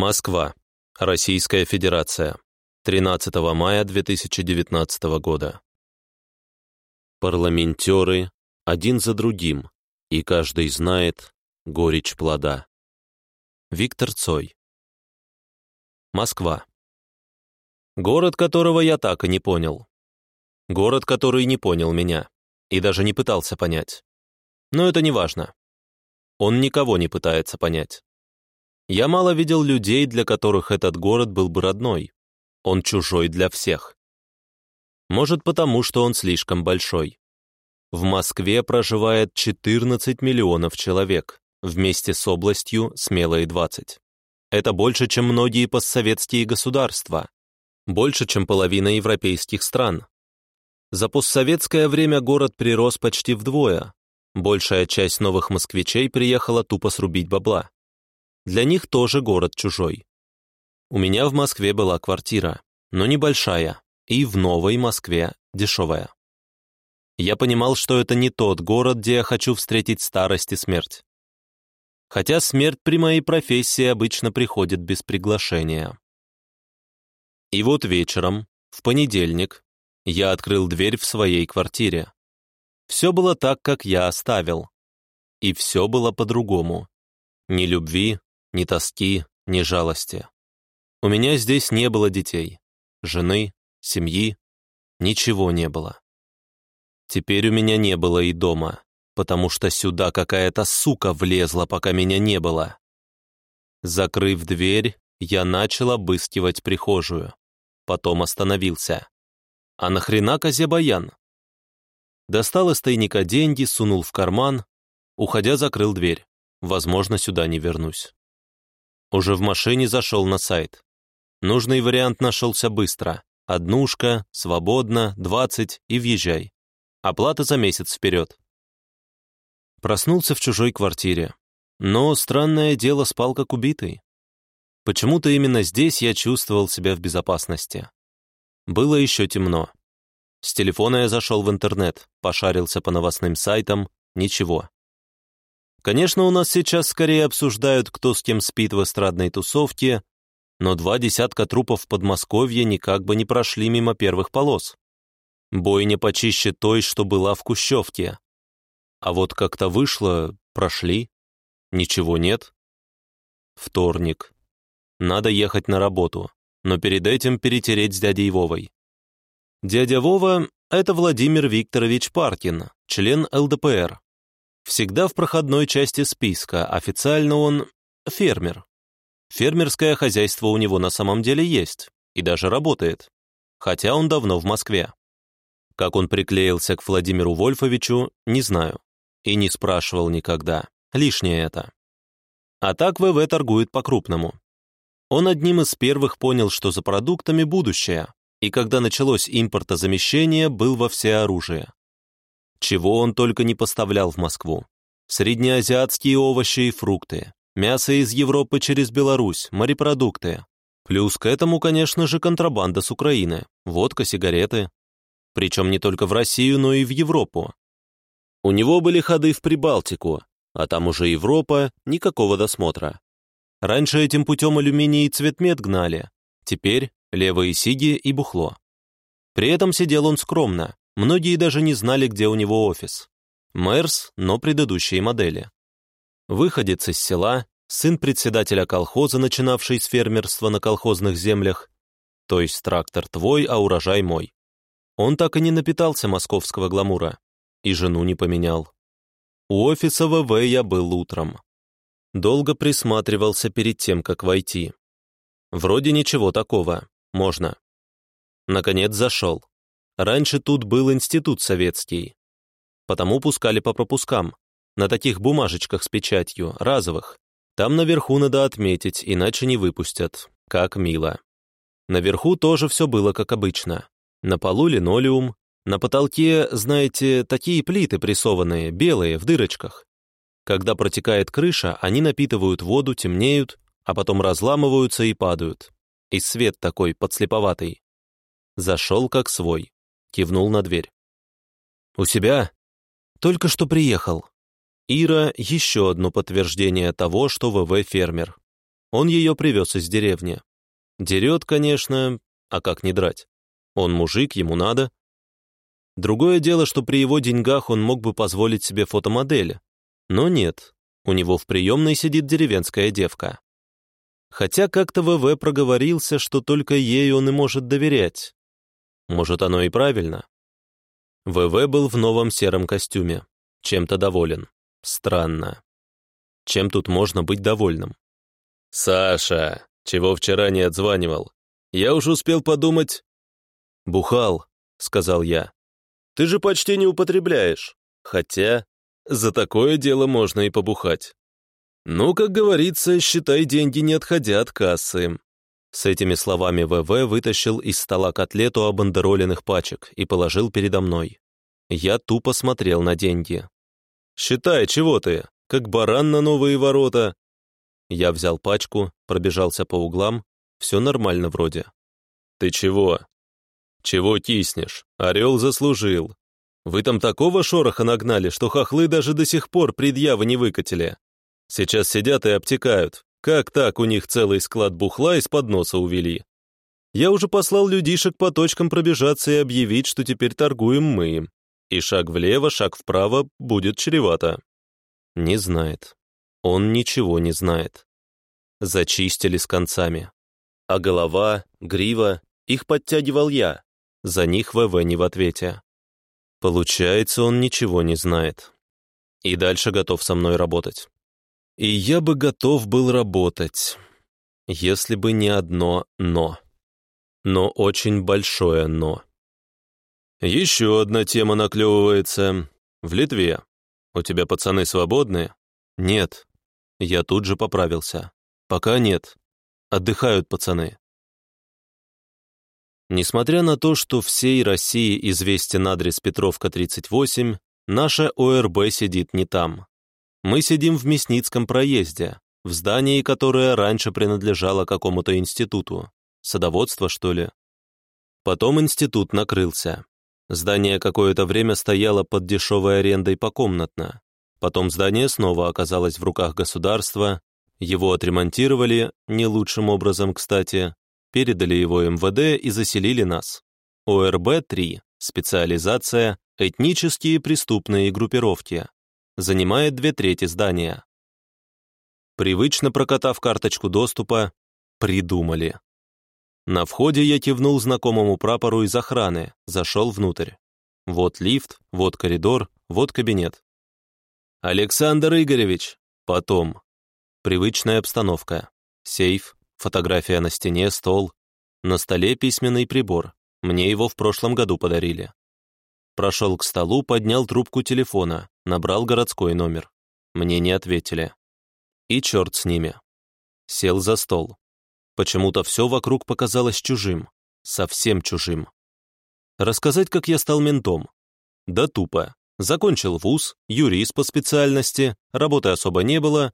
Москва. Российская Федерация. 13 мая 2019 года. Парламентеры один за другим, и каждый знает горечь плода. Виктор Цой. Москва. Город, которого я так и не понял. Город, который не понял меня и даже не пытался понять. Но это не важно. Он никого не пытается понять. Я мало видел людей, для которых этот город был бы родной. Он чужой для всех. Может, потому что он слишком большой. В Москве проживает 14 миллионов человек, вместе с областью смелые 20. Это больше, чем многие постсоветские государства, больше, чем половина европейских стран. За постсоветское время город прирос почти вдвое. Большая часть новых москвичей приехала тупо срубить бабла. Для них тоже город чужой. У меня в Москве была квартира, но небольшая, и в новой Москве дешевая. Я понимал, что это не тот город, где я хочу встретить старость и смерть. Хотя смерть при моей профессии обычно приходит без приглашения. И вот вечером, в понедельник, я открыл дверь в своей квартире. Все было так, как я оставил. И все было по-другому. Ни любви, ни тоски, ни жалости. У меня здесь не было детей, жены, семьи, ничего не было. Теперь у меня не было и дома, потому что сюда какая-то сука влезла, пока меня не было. Закрыв дверь, я начал обыскивать прихожую. Потом остановился. А нахрена козе баян? Достал из тайника деньги, сунул в карман. Уходя, закрыл дверь. Возможно, сюда не вернусь. Уже в машине зашел на сайт. Нужный вариант нашелся быстро. Однушка, свободно, 20 и въезжай. Оплата за месяц вперед. Проснулся в чужой квартире. Но, странное дело, спал как убитый. Почему-то именно здесь я чувствовал себя в безопасности. Было еще темно. С телефона я зашел в интернет, пошарился по новостным сайтам, ничего. Конечно, у нас сейчас скорее обсуждают, кто с кем спит в эстрадной тусовке, но два десятка трупов в Подмосковье никак бы не прошли мимо первых полос. Бойня почище той, что была в Кущевке. А вот как-то вышло, прошли. Ничего нет. Вторник. Надо ехать на работу, но перед этим перетереть с дядей Вовой. Дядя Вова — это Владимир Викторович Паркин, член ЛДПР, Всегда в проходной части списка, официально он фермер. Фермерское хозяйство у него на самом деле есть и даже работает, хотя он давно в Москве. Как он приклеился к Владимиру Вольфовичу, не знаю. И не спрашивал никогда. Лишнее это. А так ВВ торгует по-крупному. Он одним из первых понял, что за продуктами будущее, и когда началось импортозамещение, был во всеоружие. Чего он только не поставлял в Москву. Среднеазиатские овощи и фрукты, мясо из Европы через Беларусь, морепродукты. Плюс к этому, конечно же, контрабанда с Украины, водка, сигареты. Причем не только в Россию, но и в Европу. У него были ходы в Прибалтику, а там уже Европа, никакого досмотра. Раньше этим путем алюминий и цветмет гнали, теперь левые сиги и бухло. При этом сидел он скромно, Многие даже не знали, где у него офис. Мэрс, но предыдущие модели. Выходец из села, сын председателя колхоза, начинавший с фермерства на колхозных землях, то есть трактор твой, а урожай мой. Он так и не напитался московского гламура, и жену не поменял. У офиса ВВ я был утром. Долго присматривался перед тем, как войти. Вроде ничего такого, можно. Наконец зашел. Раньше тут был институт советский. Потому пускали по пропускам. На таких бумажечках с печатью, разовых. Там наверху надо отметить, иначе не выпустят. Как мило. Наверху тоже все было как обычно. На полу линолеум, на потолке, знаете, такие плиты прессованные, белые, в дырочках. Когда протекает крыша, они напитывают воду, темнеют, а потом разламываются и падают. И свет такой подслеповатый. Зашел как свой кивнул на дверь. «У себя?» «Только что приехал». Ира — еще одно подтверждение того, что ВВ фермер. Он ее привез из деревни. Дерет, конечно, а как не драть? Он мужик, ему надо. Другое дело, что при его деньгах он мог бы позволить себе фотомодели. Но нет, у него в приемной сидит деревенская девка. Хотя как-то ВВ проговорился, что только ей он и может доверять. Может, оно и правильно. ВВ был в новом сером костюме. Чем-то доволен. Странно. Чем тут можно быть довольным? «Саша, чего вчера не отзванивал? Я уже успел подумать...» «Бухал», — сказал я. «Ты же почти не употребляешь. Хотя за такое дело можно и побухать. Ну, как говорится, считай, деньги не отходя от кассы». С этими словами ВВ вытащил из стола котлету обандероленных пачек и положил передо мной. Я тупо смотрел на деньги. «Считай, чего ты, как баран на новые ворота, я взял пачку, пробежался по углам. Все нормально вроде. «Ты чего?» «Чего киснешь? Орел заслужил. Вы там такого шороха нагнали, что хохлы даже до сих пор предъявы не выкатили. Сейчас сидят и обтекают. Как так у них целый склад бухла из-под носа увели? Я уже послал людишек по точкам пробежаться и объявить, что теперь торгуем мы. И шаг влево, шаг вправо будет чревато. Не знает. Он ничего не знает. Зачистили с концами. А голова, грива, их подтягивал я. За них ВВ не в ответе. Получается, он ничего не знает. И дальше готов со мной работать. И я бы готов был работать, если бы не одно «но». Но очень большое «но». Еще одна тема наклевывается. В Литве. У тебя пацаны свободные? Нет, я тут же поправился. Пока нет. Отдыхают пацаны. Несмотря на то, что всей России известен адрес Петровка, 38, наша ОРБ сидит не там. Мы сидим в Мясницком проезде, в здании, которое раньше принадлежало какому-то институту. Садоводство, что ли? Потом институт накрылся. Здание какое-то время стояло под дешевой арендой покомнатно. Потом здание снова оказалось в руках государства, его отремонтировали, не лучшим образом, кстати, передали его МВД и заселили нас. ОРБ-3, специализация «Этнические преступные группировки», занимает две трети здания. Привычно прокатав карточку доступа, придумали. На входе я кивнул знакомому прапору из охраны, зашел внутрь. Вот лифт, вот коридор, вот кабинет. «Александр Игоревич!» «Потом». Привычная обстановка. Сейф, фотография на стене, стол. На столе письменный прибор. Мне его в прошлом году подарили. Прошел к столу, поднял трубку телефона, набрал городской номер. Мне не ответили. И черт с ними. Сел за стол. Почему-то все вокруг показалось чужим. Совсем чужим. Рассказать, как я стал ментом? Да тупо. Закончил вуз, юрист по специальности, работы особо не было.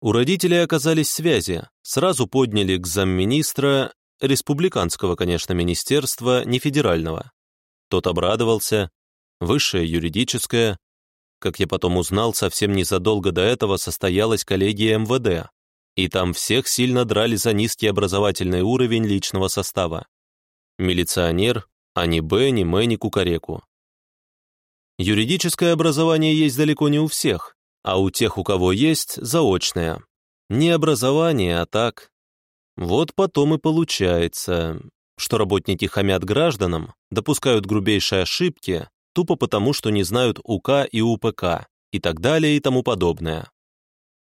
У родителей оказались связи, сразу подняли к замминистра, республиканского, конечно, министерства, не федерального. Тот обрадовался, высшее юридическое. Как я потом узнал, совсем незадолго до этого состоялась коллегия МВД, и там всех сильно драли за низкий образовательный уровень личного состава. Милиционер, а ни Б, ни М, ни Кукареку. Юридическое образование есть далеко не у всех, а у тех, у кого есть, заочное. Не образование, а так. Вот потом и получается, что работники хамят гражданам, допускают грубейшие ошибки, тупо потому, что не знают УК и УПК, и так далее и тому подобное.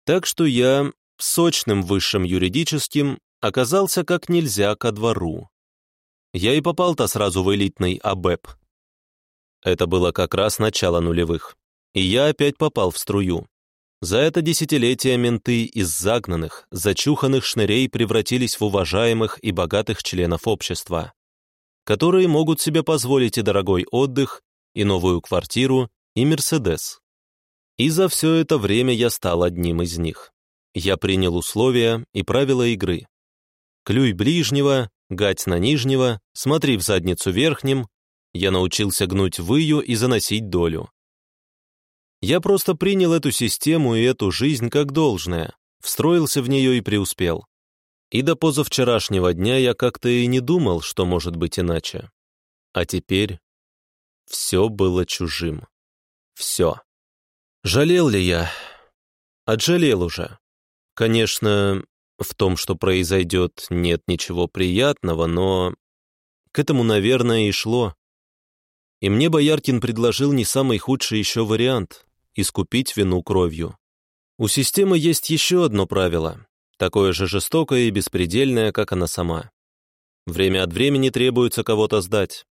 Так что я сочным высшим юридическим оказался как нельзя ко двору. Я и попал-то сразу в элитный АБЭП, это было как раз начало нулевых. И я опять попал в струю. За это десятилетие менты из загнанных, зачуханных шнырей превратились в уважаемых и богатых членов общества, которые могут себе позволить и дорогой отдых, и новую квартиру, и Мерседес. И за все это время я стал одним из них. Я принял условия и правила игры. Клюй ближнего, гать на нижнего, смотри в задницу верхним, я научился гнуть выю и заносить долю. Я просто принял эту систему и эту жизнь как должное, встроился в нее и преуспел. И до позавчерашнего дня я как-то и не думал, что может быть иначе. А теперь все было чужим. Все. Жалел ли я? Отжалел уже. Конечно, в том, что произойдет, нет ничего приятного, но к этому, наверное, и шло. И мне Бояркин предложил не самый худший еще вариант — искупить вину кровью. У системы есть еще одно правило, такое же жестокое и беспредельное, как она сама. Время от времени требуется кого-то сдать.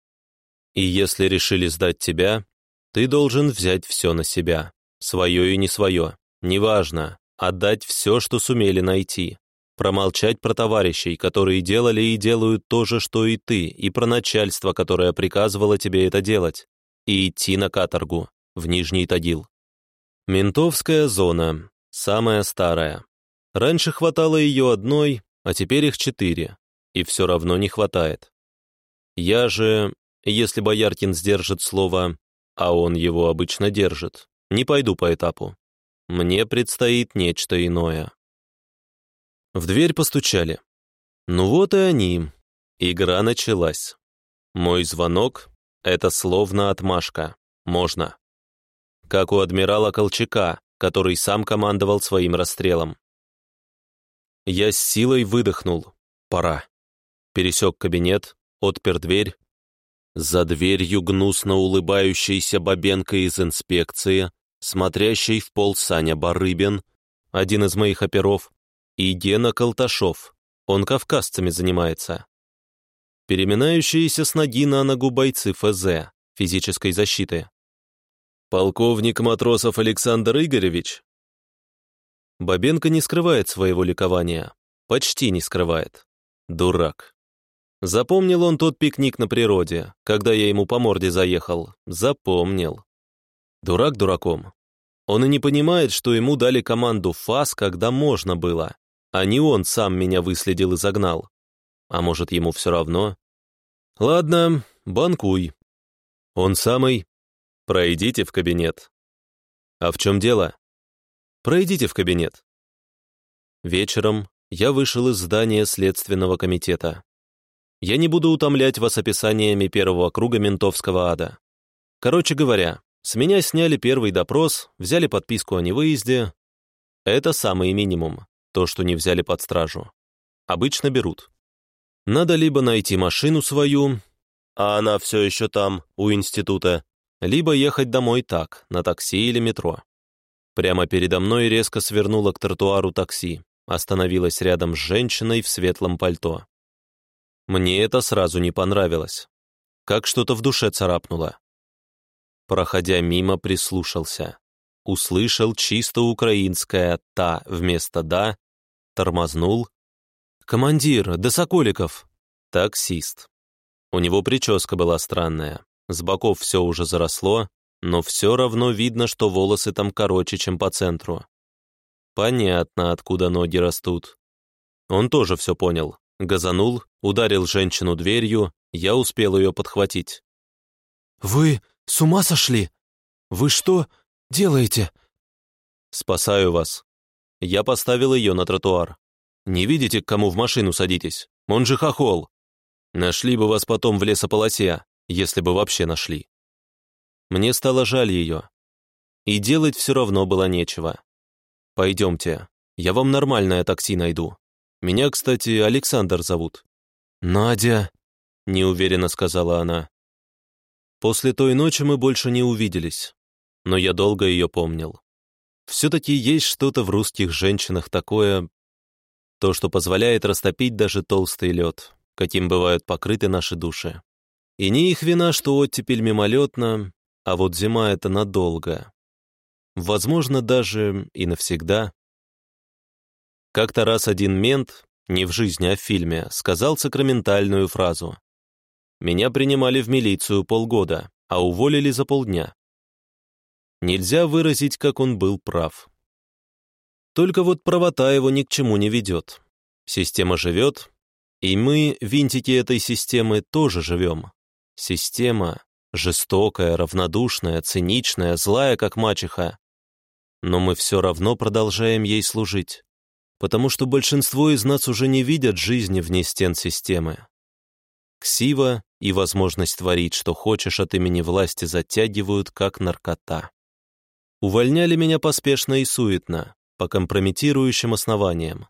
И если решили сдать тебя, ты должен взять все на себя, свое и не свое, неважно, отдать все, что сумели найти, промолчать про товарищей, которые делали и делают то же, что и ты, и про начальство, которое приказывало тебе это делать, и идти на каторгу, в Нижний Тагил. Ментовская зона, самая старая. Раньше хватало ее одной, а теперь их четыре, и все равно не хватает. Я же, если Бояркин сдержит слово, а он его обычно держит, не пойду по этапу. Мне предстоит нечто иное. В дверь постучали. Ну вот и они. Игра началась. Мой звонок — это словно отмашка. Можно. Как у адмирала Колчака, который сам командовал своим расстрелом. Я с силой выдохнул. Пора. Пересек кабинет, отпер дверь. За дверью гнусно улыбающийся Бабенко из инспекции, смотрящий в пол Саня Барыбин, один из моих оперов, и Гена Колташов, он кавказцами занимается. Переминающиеся с ноги на ногу бойцы ФЗ, физической защиты. Полковник Матросов Александр Игоревич. Бабенко не скрывает своего ликования, почти не скрывает. Дурак. Запомнил он тот пикник на природе, когда я ему по морде заехал. Запомнил. Дурак дураком. Он и не понимает, что ему дали команду ФАС, когда можно было, а не он сам меня выследил и загнал. А может, ему все равно? Ладно, банкуй. Он самый. Пройдите в кабинет. А в чем дело? Пройдите в кабинет. Вечером я вышел из здания Следственного комитета. Я не буду утомлять вас описаниями первого круга ментовского ада. Короче говоря, с меня сняли первый допрос, взяли подписку о невыезде. Это самый минимум то, что не взяли под стражу. Обычно берут. Надо либо найти машину свою, а она все еще там, у института, либо ехать домой так, на такси или метро. Прямо передо мной резко свернула к тротуару такси, остановилась рядом с женщиной в светлом пальто. Мне это сразу не понравилось. Как что-то в душе царапнуло. Проходя мимо, прислушался услышал чисто украинское «та» вместо «да», тормознул. «Командир, да Соколиков!» Таксист. У него прическа была странная, с боков все уже заросло, но все равно видно, что волосы там короче, чем по центру. Понятно, откуда ноги растут. Он тоже все понял. Газанул, ударил женщину дверью, я успел ее подхватить. «Вы с ума сошли? Вы что, делаете?» «Спасаю вас». Я поставил ее на тротуар. «Не видите, к кому в машину садитесь? Он же хохол. Нашли бы вас потом в лесополосе, если бы вообще нашли». Мне стало жаль ее. И делать все равно было нечего. «Пойдемте, я вам нормальное такси найду. Меня, кстати, Александр зовут». «Надя», — неуверенно сказала она. После той ночи мы больше не увиделись но я долго ее помнил. Все-таки есть что-то в русских женщинах такое, то, что позволяет растопить даже толстый лед, каким бывают покрыты наши души. И не их вина, что оттепель мимолетна, а вот зима — это надолго. Возможно, даже и навсегда. Как-то раз один мент, не в жизни, а в фильме, сказал сакраментальную фразу. «Меня принимали в милицию полгода, а уволили за полдня. Нельзя выразить, как он был прав. Только вот правота его ни к чему не ведет. Система живет, и мы, винтики этой системы, тоже живем. Система жестокая, равнодушная, циничная, злая, как мачеха. Но мы все равно продолжаем ей служить. потому что большинство из нас уже не видят жизни вне стен системы. Ксива и возможность творить, что хочешь от имени власти, затягивают, как наркота. Увольняли меня поспешно и суетно, по компрометирующим основаниям.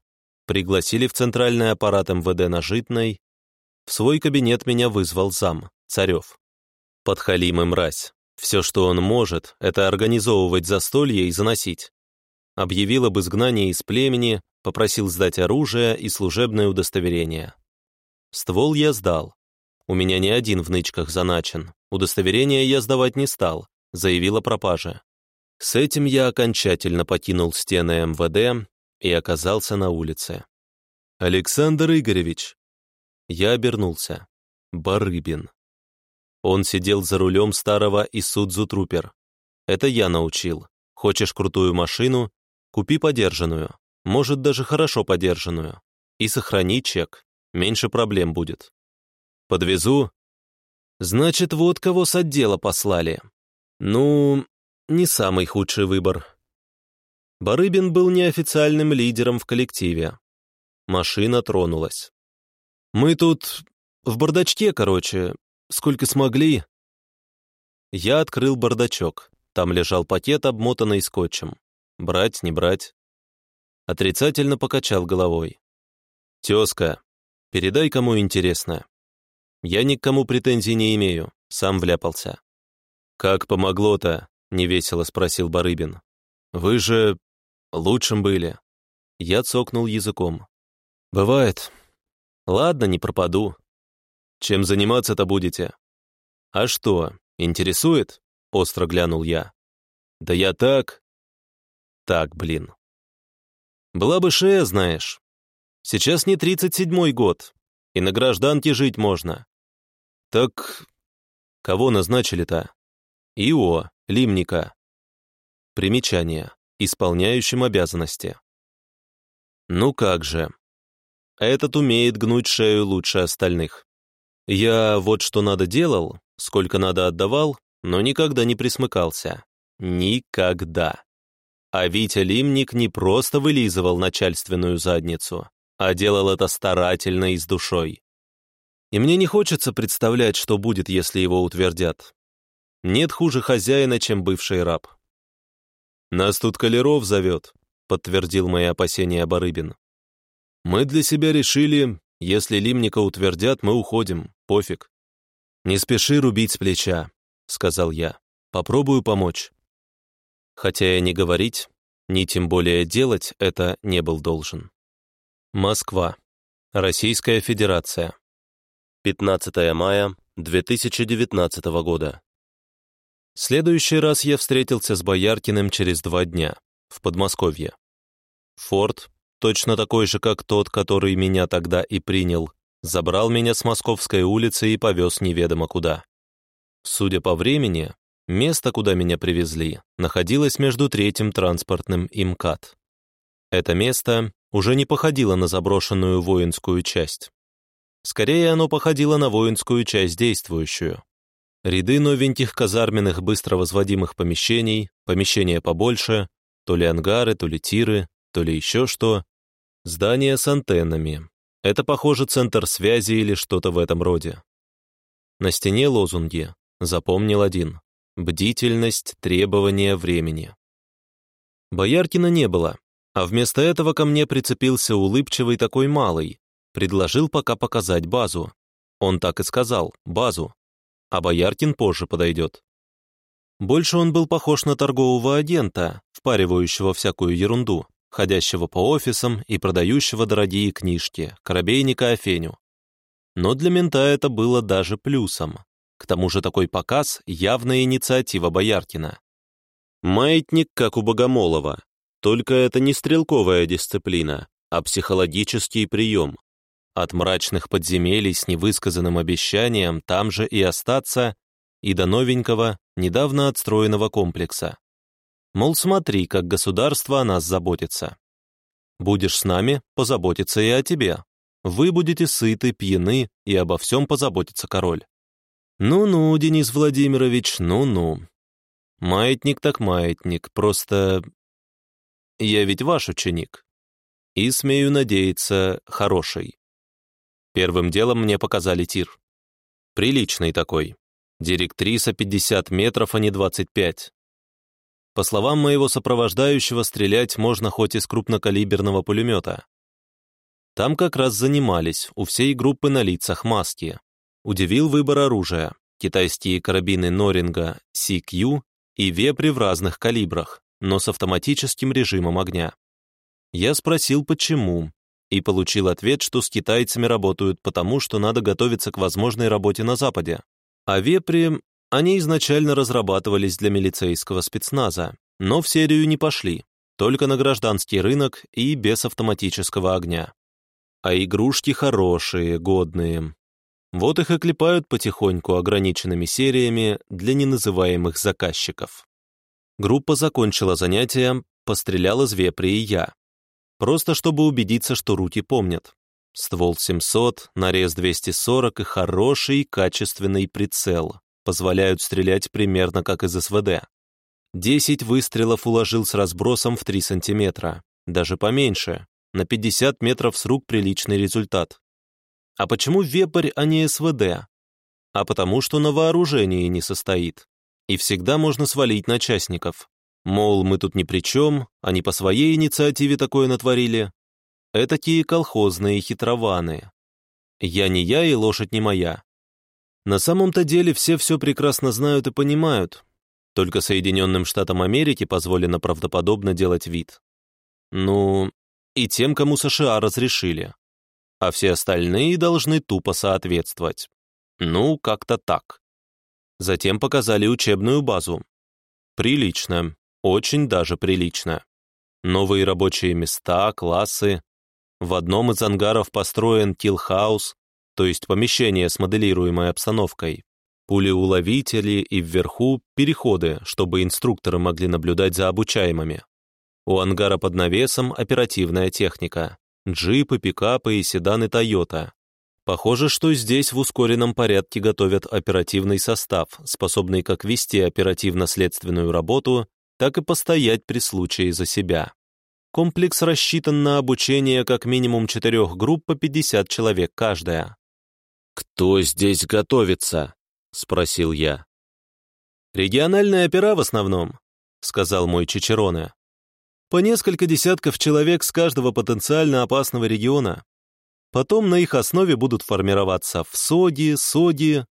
Пригласили в центральный аппарат МВД на Житной. В свой кабинет меня вызвал зам, Царев. Подхалим и мразь. Все, что он может, это организовывать застолье и заносить. Объявил об изгнании из племени, попросил сдать оружие и служебное удостоверение. Ствол я сдал. У меня не один в нычках заначен. Удостоверение я сдавать не стал, заявил о пропаже. С этим я окончательно покинул стены МВД и оказался на улице. «Александр Игоревич!» Я обернулся. Барыбин. Он сидел за рулем старого Исудзу Трупер. Это я научил. Хочешь крутую машину? Купи подержанную. Может, даже хорошо подержанную. И сохрани чек. Меньше проблем будет. Подвезу. Значит, вот кого с отдела послали. Ну, не самый худший выбор. Барыбин был неофициальным лидером в коллективе. Машина тронулась. «Мы тут в бардачке, короче, Сколько смогли?» Я открыл бардачок. Там лежал пакет, обмотанный скотчем. Брать, не брать. Отрицательно покачал головой. «Тезка, передай, кому интересно. Я ни к кому претензий не имею, сам вляпался». «Как помогло-то?» — невесело спросил Барыбин. «Вы же лучшим были». Я цокнул языком. «Бывает. Ладно, не пропаду. Чем заниматься-то будете?» «А что, интересует?» — остро глянул я. «Да я так...» «Так, блин. Была бы шея, знаешь. Сейчас не тридцать седьмой год, и на гражданке жить можно. Так кого назначили-то? ИО, Лимника. Примечание. Исполняющим обязанности. Ну как же. Этот умеет гнуть шею лучше остальных. Я вот что надо делал, сколько надо отдавал, но никогда не присмыкался. Никогда. А Витя Лимник не просто вылизывал начальственную задницу, а делал это старательно и с душой. И мне не хочется представлять, что будет, если его утвердят. Нет хуже хозяина, чем бывший раб. «Нас тут Калеров зовет», — подтвердил мои опасения Барыбин. «Мы для себя решили, если Лимника утвердят, мы уходим, пофиг. Не спеши рубить с плеча, сказал я. Попробую помочь. Хотя и не говорить, ни тем более делать это не был должен. Москва. Российская Федерация. 15 мая 2019 года. Следующий раз я встретился с Бояркиным через два дня, в Подмосковье. Форд точно такой же, как тот, который меня тогда и принял, забрал меня с Московской улицы и повез неведомо куда. Судя по времени, место, куда меня привезли, находилось между третьим транспортным и МКАД. Это место уже не походило на заброшенную воинскую часть. Скорее, оно походило на воинскую часть действующую. Ряды новеньких казарменных быстро возводимых помещений, помещения побольше, то ли ангары, то ли тиры, то ли еще что. Здание с антеннами. Это, похоже, центр связи или что-то в этом роде. На стене лозунги. Запомнил один. Бдительность, требования времени. Бояркина не было, а вместо этого ко мне прицепился улыбчивый такой малый. Предложил пока показать базу. Он так и сказал, базу. А Бояркин позже подойдет. Больше он был похож на торгового агента, впаривающего всякую ерунду ходящего по офисам и продающего дорогие книжки, коробейника Афеню. Но для мента это было даже плюсом. К тому же такой показ — явная инициатива Бояркина. Маятник, как у Богомолова, только это не стрелковая дисциплина, а психологический прием. От мрачных подземелий с невысказанным обещанием там же и остаться, и до новенького, недавно отстроенного комплекса. Мол, смотри, как государство о нас заботится. Будешь с нами, позаботится и о тебе. Вы будете сыты, пьяны, и обо всем позаботится король. Ну-ну, Денис Владимирович, ну-ну. Маятник так маятник, просто... Я ведь ваш ученик. И, смею надеяться, хороший. Первым делом мне показали тир. Приличный такой. Директриса 50 метров, а не 25. По словам моего сопровождающего, стрелять можно хоть из крупнокалиберного пулемета. Там как раз занимались, у всей группы на лицах маски. Удивил выбор оружия. Китайские карабины Норинга CQ и вепри в разных калибрах, но с автоматическим режимом огня. Я спросил, почему, и получил ответ, что с китайцами работают потому, что надо готовиться к возможной работе на Западе. А вепри, они изначально разрабатывались для милицейского спецназа, но в серию не пошли, только на гражданский рынок и без автоматического огня. А игрушки хорошие, годные. Вот их и клепают потихоньку ограниченными сериями для неназываемых заказчиков. Группа закончила занятия, пострелял из вепри и я. Просто чтобы убедиться, что руки помнят. Ствол 700, нарез 240 и хороший качественный прицел позволяют стрелять примерно как из СВД. 10 выстрелов уложил с разбросом в 3 сантиметра, даже поменьше, на 50 метров с рук приличный результат. А почему вепрь, а не СВД? А потому что на вооружении не состоит. И всегда можно свалить на частников. Мол, мы тут ни при чем, они по своей инициативе такое натворили. Этакие колхозные хитрованы. Я не я и лошадь не моя. На самом-то деле все все прекрасно знают и понимают. Только Соединенным Штатам Америки позволено правдоподобно делать вид. Ну, и тем, кому США разрешили. А все остальные должны тупо соответствовать. Ну, как-то так. Затем показали учебную базу. Прилично. Очень даже прилично. Новые рабочие места, классы. В одном из ангаров построен киллхаус, то есть помещение с моделируемой обстановкой. Пулеуловители и вверху переходы, чтобы инструкторы могли наблюдать за обучаемыми. У ангара под навесом оперативная техника. Джипы, пикапы и седаны Toyota. Похоже, что здесь в ускоренном порядке готовят оперативный состав, способный как вести оперативно-следственную работу, так и постоять при случае за себя. Комплекс рассчитан на обучение как минимум четырех групп по 50 человек каждая. «Кто здесь готовится?» — спросил я. «Региональные опера в основном», — сказал мой Чичероне. «По несколько десятков человек с каждого потенциально опасного региона. Потом на их основе будут формироваться ВСОГи, СОГи.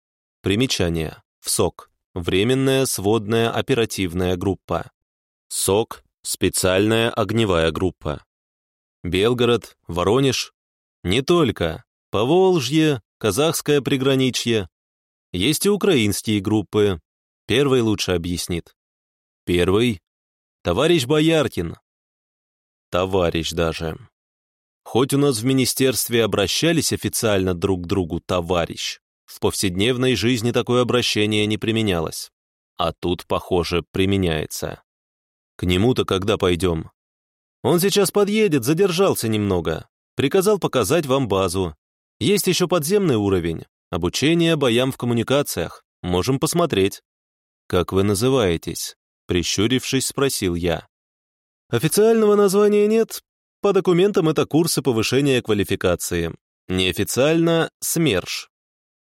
Примечание. ВСОГ. Временная сводная оперативная группа. СОК – специальная огневая группа. Белгород, Воронеж. Не только. Поволжье, казахское приграничье. Есть и украинские группы. Первый лучше объяснит. Первый – товарищ Бояркин. Товарищ даже. Хоть у нас в министерстве обращались официально друг к другу «товарищ», в повседневной жизни такое обращение не применялось. А тут, похоже, применяется. К нему-то когда пойдем? Он сейчас подъедет, задержался немного. Приказал показать вам базу. Есть еще подземный уровень. Обучение боям в коммуникациях. Можем посмотреть. Как вы называетесь? Прищурившись, спросил я. Официального названия нет. По документам это курсы повышения квалификации. Неофициально — СМЕРШ.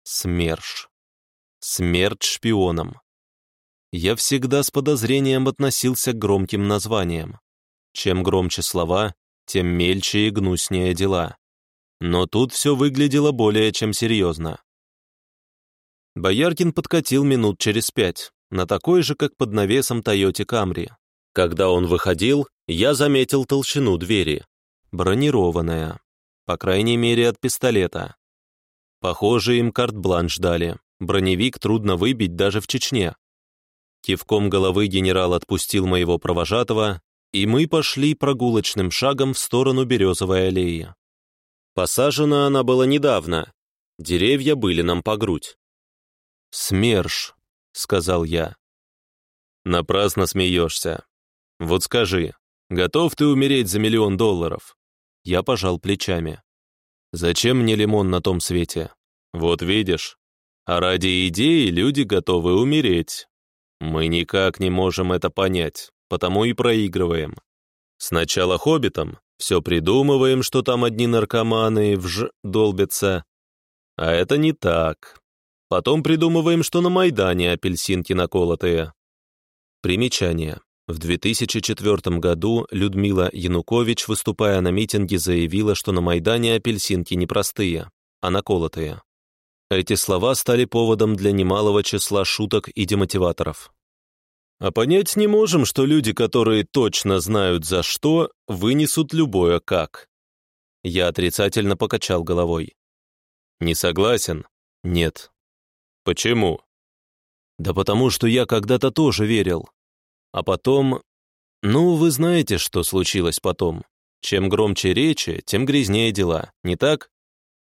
СМЕРШ. Смерть шпионам. Я всегда с подозрением относился к громким названиям. Чем громче слова, тем мельче и гнуснее дела. Но тут все выглядело более чем серьезно. Бояркин подкатил минут через пять, на такой же, как под навесом Тойоте Камри. Когда он выходил, я заметил толщину двери. Бронированная. По крайней мере, от пистолета. Похоже, им карт-бланш дали. Броневик трудно выбить даже в Чечне. Кивком головы генерал отпустил моего провожатого, и мы пошли прогулочным шагом в сторону Березовой аллеи. Посажена она была недавно. Деревья были нам по грудь. «СМЕРШ», — сказал я. «Напрасно смеешься. Вот скажи, готов ты умереть за миллион долларов?» Я пожал плечами. Зачем мне лимон на том свете? Вот видишь, а ради идеи люди готовы умереть. Мы никак не можем это понять, потому и проигрываем. Сначала хоббитам, Все придумываем, что там одни наркоманы вж долбятся. А это не так. Потом придумываем, что на Майдане апельсинки наколотые. Примечание. В 2004 году Людмила Янукович, выступая на митинге, заявила, что на Майдане апельсинки не простые, а наколотые. Эти слова стали поводом для немалого числа шуток и демотиваторов. А понять не можем, что люди, которые точно знают за что, вынесут любое как. Я отрицательно покачал головой. Не согласен? Нет. Почему? Да потому что я когда-то тоже верил. А потом... Ну, вы знаете, что случилось потом. Чем громче речи, тем грязнее дела, не так?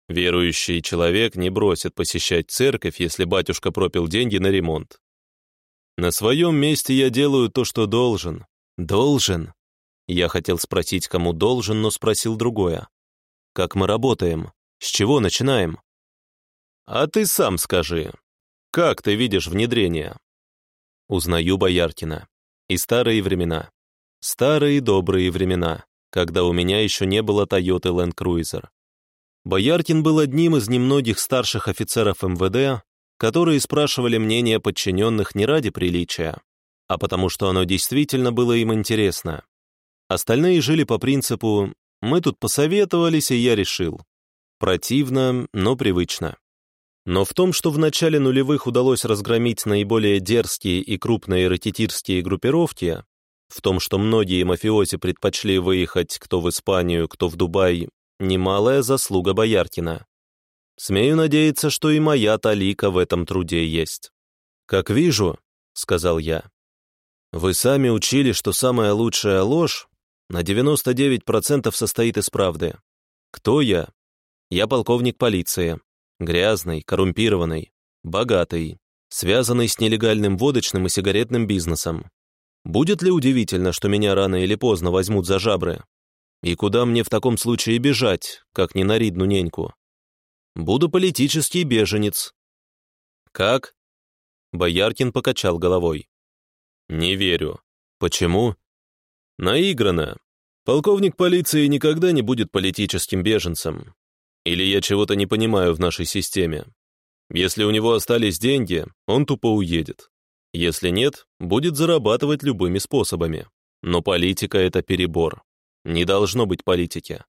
Верующий человек не бросит посещать церковь, если батюшка пропил деньги на ремонт. На своем месте я делаю то, что должен. Должен? Я хотел спросить, кому должен, но спросил другое. Как мы работаем? С чего начинаем? А ты сам скажи. Как ты видишь внедрение? Узнаю Бояркина. И старые времена. Старые добрые времена, когда у меня еще не было Toyota Land Cruiser. Бояркин был одним из немногих старших офицеров МВД, которые спрашивали мнение подчиненных не ради приличия, а потому что оно действительно было им интересно. Остальные жили по принципу «мы тут посоветовались, и я решил». Противно, но привычно. Но в том, что в начале нулевых удалось разгромить наиболее дерзкие и крупные ратитирские группировки, в том, что многие мафиози предпочли выехать кто в Испанию, кто в Дубай, немалая заслуга Бояркина. Смею надеяться, что и моя талика в этом труде есть. «Как вижу», — сказал я, — «вы сами учили, что самая лучшая ложь на 99% состоит из правды. Кто я? Я полковник полиции. Грязный, коррумпированный, богатый, связанный с нелегальным водочным и сигаретным бизнесом. Будет ли удивительно, что меня рано или поздно возьмут за жабры? И куда мне в таком случае бежать, как не на Ридну неньку? Буду политический беженец». «Как?» Бояркин покачал головой. «Не верю. Почему?» «Наиграно. Полковник полиции никогда не будет политическим беженцем. Или я чего-то не понимаю в нашей системе. Если у него остались деньги, он тупо уедет. Если нет, будет зарабатывать любыми способами. Но политика — это перебор. Не должно быть политики.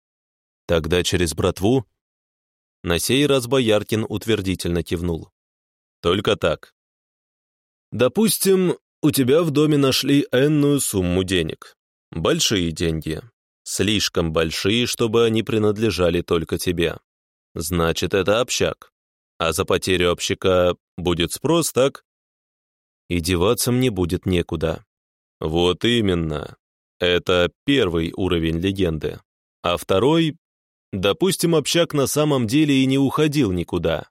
Тогда через братву на сей раз Бояркин утвердительно кивнул. «Только так. Допустим, у тебя в доме нашли энную сумму денег. Большие деньги. Слишком большие, чтобы они принадлежали только тебе. Значит, это общак. А за потерю общака будет спрос, так? И деваться мне будет некуда. Вот именно. Это первый уровень легенды. А второй Допустим, общак на самом деле и не уходил никуда,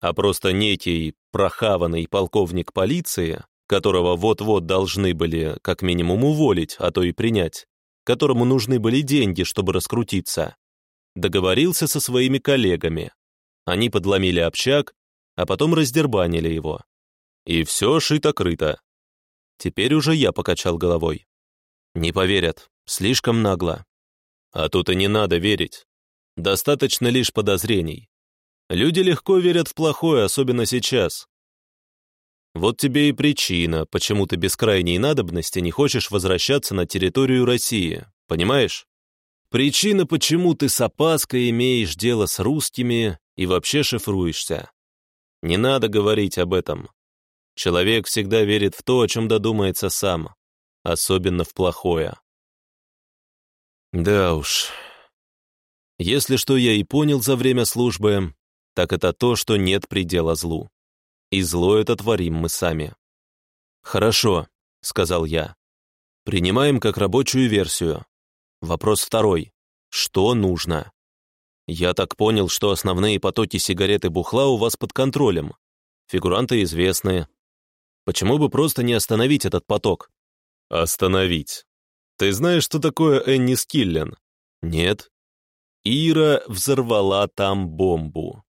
а просто некий прохаванный полковник полиции, которого вот-вот должны были как минимум уволить, а то и принять, которому нужны были деньги, чтобы раскрутиться, договорился со своими коллегами. Они подломили общак, а потом раздербанили его. И все шито-крыто. Теперь уже я покачал головой. Не поверят, слишком нагло. А тут и не надо верить. Достаточно лишь подозрений. Люди легко верят в плохое, особенно сейчас. Вот тебе и причина, почему ты без крайней надобности не хочешь возвращаться на территорию России, понимаешь? Причина, почему ты с опаской имеешь дело с русскими и вообще шифруешься. Не надо говорить об этом. Человек всегда верит в то, о чем додумается сам, особенно в плохое. Да уж, если что я и понял за время службы, так это то, что нет предела злу. И зло это творим мы сами. «Хорошо», — сказал я. «Принимаем как рабочую версию. Вопрос второй. Что нужно?» «Я так понял, что основные потоки сигареты бухла у вас под контролем. Фигуранты известны. Почему бы просто не остановить этот поток?» «Остановить. Ты знаешь, что такое Энни Скиллен?» «Нет». Ира взорвала там бомбу.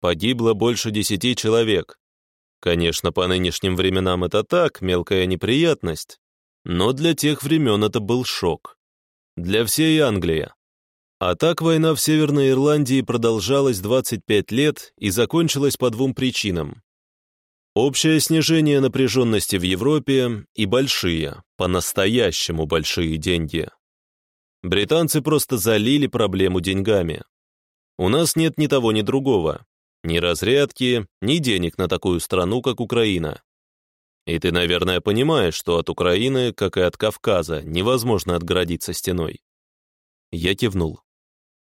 Погибло больше десяти человек. Конечно, по нынешним временам это так, мелкая неприятность, но для тех времен это был шок. Для всей Англии. А так война в Северной Ирландии продолжалась 25 лет и закончилась по двум причинам. Общее снижение напряженности в Европе и большие, по-настоящему большие деньги. Британцы просто залили проблему деньгами. У нас нет ни того, ни другого. Ни разрядки, ни денег на такую страну, как Украина. И ты, наверное, понимаешь, что от Украины, как и от Кавказа, невозможно отгородиться стеной. Я кивнул.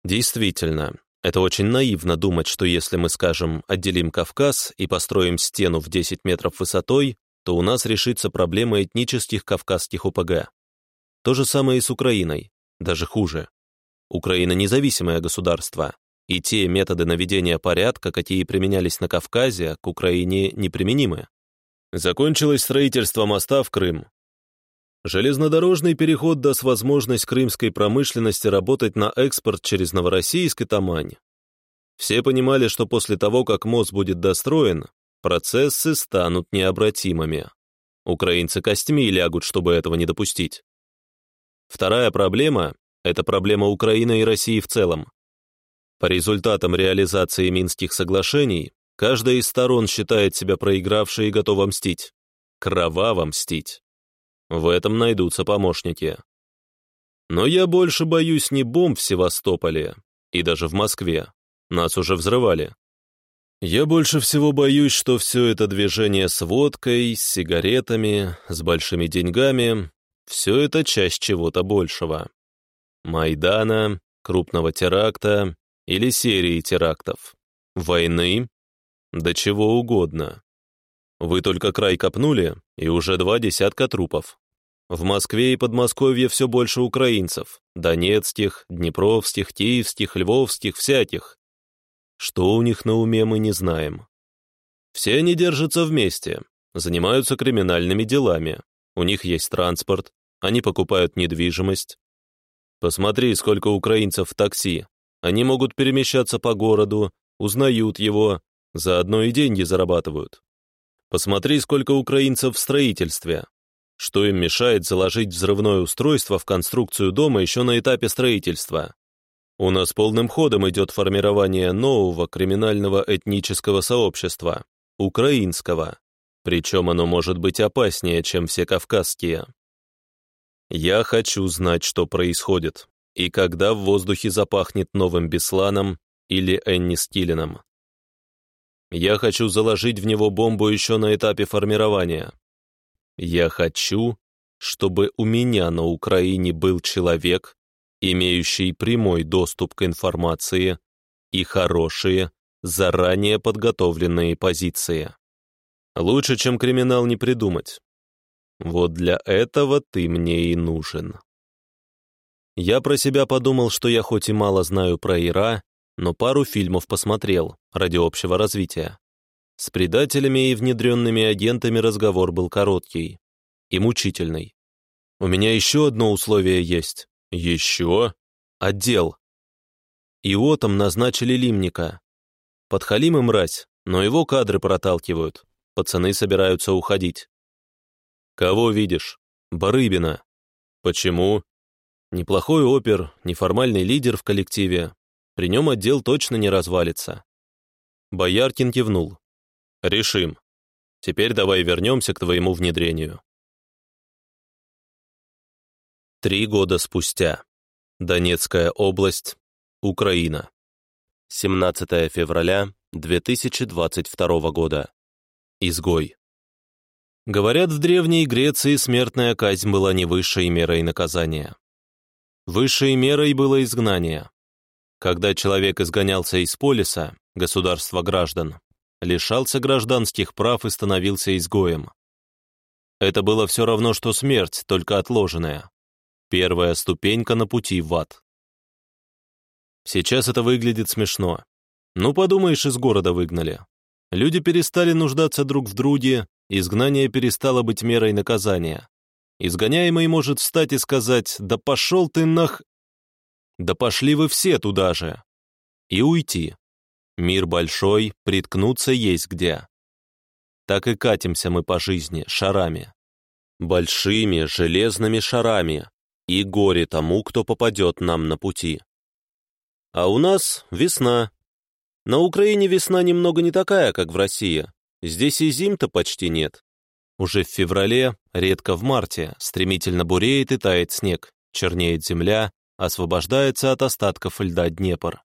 Действительно, это очень наивно думать, что если мы, скажем, отделим Кавказ и построим стену в 10 метров высотой, то у нас решится проблема этнических кавказских УПГ. То же самое и с Украиной, даже хуже. Украина независимое государство, и те методы наведения порядка, какие применялись на Кавказе, к Украине неприменимы. Закончилось строительство моста в Крым. Железнодорожный переход даст возможность крымской промышленности работать на экспорт через Новороссийск и Тамань. Все понимали, что после того, как мост будет достроен, процессы станут необратимыми. Украинцы костьми лягут, чтобы этого не допустить. Вторая проблема — это проблема Украины и России в целом. По результатам реализации Минских соглашений Каждая из сторон считает себя проигравшей и готова мстить. Кроваво мстить. В этом найдутся помощники. Но я больше боюсь не бомб в Севастополе и даже в Москве. Нас уже взрывали. Я больше всего боюсь, что все это движение с водкой, с сигаретами, с большими деньгами, все это часть чего-то большего. Майдана, крупного теракта или серии терактов. Войны да чего угодно. Вы только край копнули, и уже два десятка трупов. В Москве и Подмосковье все больше украинцев, донецких, днепровских, киевских, львовских, всяких. Что у них на уме, мы не знаем. Все они держатся вместе, занимаются криминальными делами, у них есть транспорт, они покупают недвижимость. Посмотри, сколько украинцев в такси. Они могут перемещаться по городу, узнают его, Заодно и деньги зарабатывают. Посмотри, сколько украинцев в строительстве. Что им мешает заложить взрывное устройство в конструкцию дома еще на этапе строительства? У нас полным ходом идет формирование нового криминального этнического сообщества, украинского, причем оно может быть опаснее, чем все кавказские. Я хочу знать, что происходит, и когда в воздухе запахнет новым Бесланом или Энни Скиллином. Я хочу заложить в него бомбу еще на этапе формирования. Я хочу, чтобы у меня на Украине был человек, имеющий прямой доступ к информации и хорошие, заранее подготовленные позиции. Лучше, чем криминал, не придумать. Вот для этого ты мне и нужен. Я про себя подумал, что я хоть и мало знаю про Ира, но пару фильмов посмотрел ради общего развития. С предателями и внедренными агентами разговор был короткий и мучительный. У меня еще одно условие есть. Еще? Отдел. Иотом назначили Лимника. Подхалим и мразь, но его кадры проталкивают. Пацаны собираются уходить. Кого видишь? Барыбина. Почему? Неплохой опер, неформальный лидер в коллективе, при нем отдел точно не развалится. Бояркин кивнул. «Решим. Теперь давай вернемся к твоему внедрению». Три года спустя. Донецкая область, Украина. 17 февраля 2022 года. Изгой. Говорят, в Древней Греции смертная казнь была не высшей мерой наказания. Высшей мерой было изгнание. Когда человек изгонялся из полиса, государства граждан, лишался гражданских прав и становился изгоем. Это было все равно, что смерть, только отложенная. Первая ступенька на пути в ад. Сейчас это выглядит смешно. Ну, подумаешь, из города выгнали. Люди перестали нуждаться друг в друге, изгнание перестало быть мерой наказания. Изгоняемый может встать и сказать «Да пошел ты нах...» Да пошли вы все туда же. И уйти. Мир большой, приткнуться есть где. Так и катимся мы по жизни, шарами. Большими железными шарами, И горе тому, кто попадет нам на пути. А у нас весна. На Украине весна немного не такая, как в России. Здесь и зим-то почти нет. Уже в феврале, редко в марте, стремительно буреет и тает снег, чернеет земля, освобождается от остатков льда Днепр.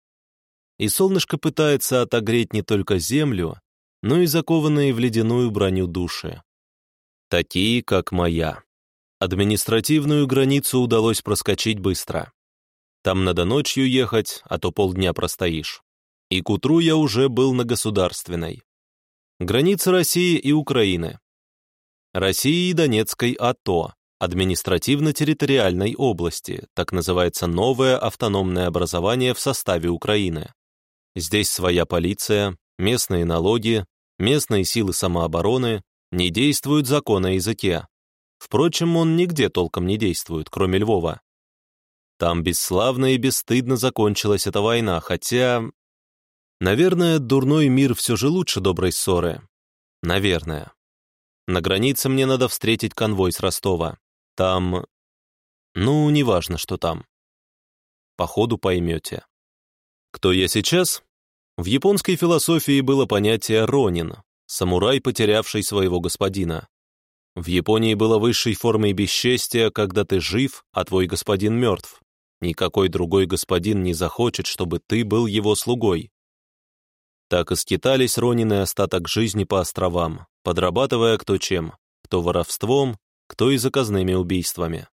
И солнышко пытается отогреть не только землю, но и закованные в ледяную броню души. Такие, как моя. Административную границу удалось проскочить быстро. Там надо ночью ехать, а то полдня простоишь. И к утру я уже был на государственной. Граница России и Украины. России и Донецкой АТО, административно-территориальной области, так называется новое автономное образование в составе Украины. Здесь своя полиция, местные налоги, местные силы самообороны, не действует закон о языке. Впрочем, он нигде толком не действует, кроме Львова. Там бесславно и бесстыдно закончилась эта война, хотя... Наверное, дурной мир все же лучше доброй ссоры. Наверное. На границе мне надо встретить конвой с Ростова. Там... Ну, неважно, что там. Походу поймете. Кто я сейчас? В японской философии было понятие «ронин», самурай, потерявший своего господина. В Японии было высшей формой бесчестия, когда ты жив, а твой господин мертв. Никакой другой господин не захочет, чтобы ты был его слугой. Так и скитались Ронины остаток жизни по островам, подрабатывая кто чем, кто воровством, кто и заказными убийствами.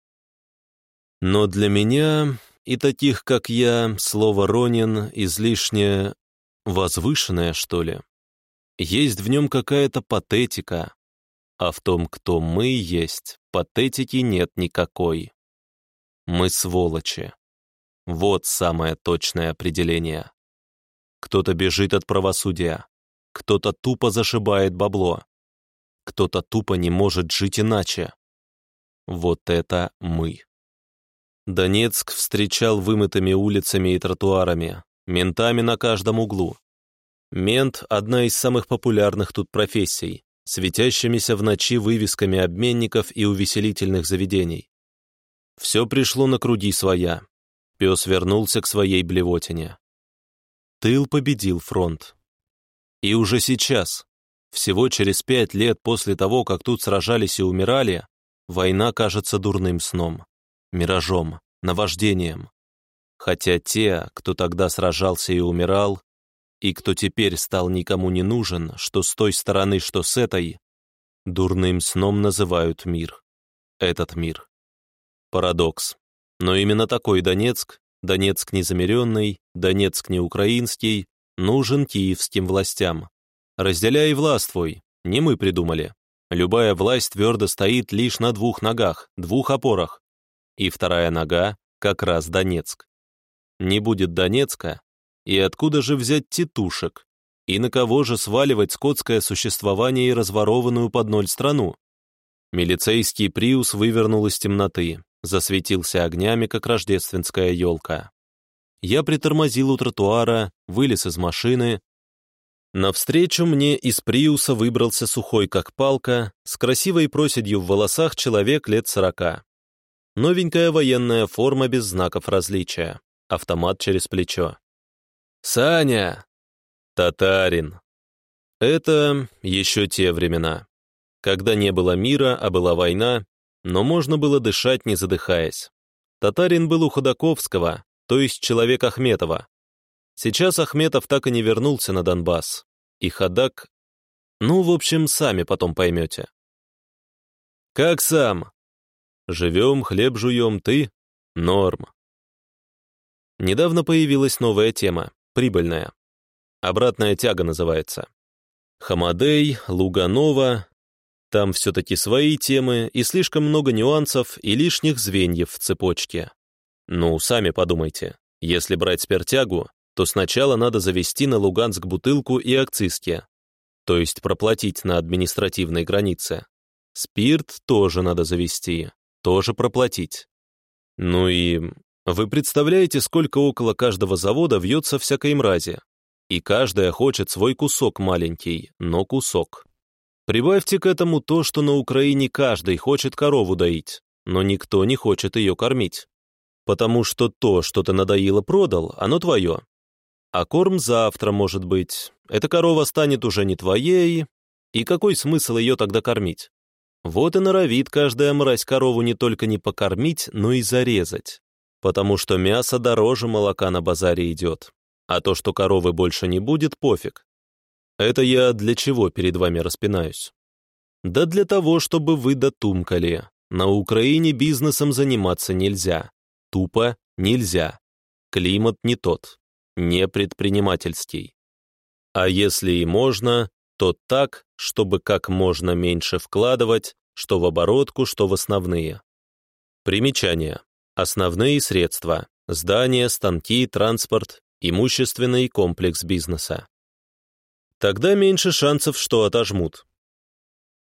Но для меня и таких, как я, слово «ронин» излишне возвышенное, что ли. Есть в нем какая-то патетика, а в том, кто мы есть, патетики нет никакой. Мы сволочи. Вот самое точное определение. Кто-то бежит от правосудия, кто-то тупо зашибает бабло, кто-то тупо не может жить иначе. Вот это мы. Донецк встречал вымытыми улицами и тротуарами, ментами на каждом углу. Мент — одна из самых популярных тут профессий, светящимися в ночи вывесками обменников и увеселительных заведений. Все пришло на груди своя. Пес вернулся к своей блевотине. Тыл победил фронт. И уже сейчас, всего через пять лет после того, как тут сражались и умирали, война кажется дурным сном миражом, наваждением. Хотя те, кто тогда сражался и умирал, и кто теперь стал никому не нужен, что с той стороны, что с этой, дурным сном называют мир. Этот мир. Парадокс. Но именно такой Донецк, Донецк незамеренный, Донецк не украинский, нужен киевским властям. Разделяй властвуй, не мы придумали. Любая власть твердо стоит лишь на двух ногах, двух опорах и вторая нога как раз Донецк. Не будет Донецка, и откуда же взять тетушек? И на кого же сваливать скотское существование и разворованную под ноль страну? Милицейский приус вывернул из темноты, засветился огнями, как рождественская елка. Я притормозил у тротуара, вылез из машины. Навстречу мне из приуса выбрался сухой, как палка, с красивой проседью в волосах человек лет сорока. Новенькая военная форма без знаков различия. Автомат через плечо. «Саня!» «Татарин!» Это еще те времена. Когда не было мира, а была война, но можно было дышать, не задыхаясь. Татарин был у Ходаковского, то есть человек Ахметова. Сейчас Ахметов так и не вернулся на Донбасс. И Ходак... Ну, в общем, сами потом поймете. «Как сам?» Живем, хлеб жуем, ты — норм. Недавно появилась новая тема, прибыльная. Обратная тяга называется. Хамадей, Луганова. Там все-таки свои темы и слишком много нюансов и лишних звеньев в цепочке. Ну, сами подумайте. Если брать спиртягу, то сначала надо завести на Луганск бутылку и акцизки, то есть проплатить на административной границе. Спирт тоже надо завести, тоже проплатить. Ну и вы представляете, сколько около каждого завода вьется всякой мрази? И каждая хочет свой кусок маленький, но кусок. Прибавьте к этому то, что на Украине каждый хочет корову доить. но никто не хочет ее кормить. Потому что то, что ты надоело продал, оно твое. А корм завтра, может быть. Эта корова станет уже не твоей, и какой смысл ее тогда кормить? Вот и норовит каждая мразь корову не только не покормить, но и зарезать. Потому что мясо дороже молока на базаре идет. А то, что коровы больше не будет, пофиг. Это я для чего перед вами распинаюсь? Да для того, чтобы вы дотумкали. На Украине бизнесом заниматься нельзя. Тупо нельзя. Климат не тот. Не предпринимательский. А если и можно, то так, чтобы как можно меньше вкладывать, что в оборотку, что в основные. Примечание. Основные средства. Здания, станки, транспорт, имущественный комплекс бизнеса. Тогда меньше шансов, что отожмут.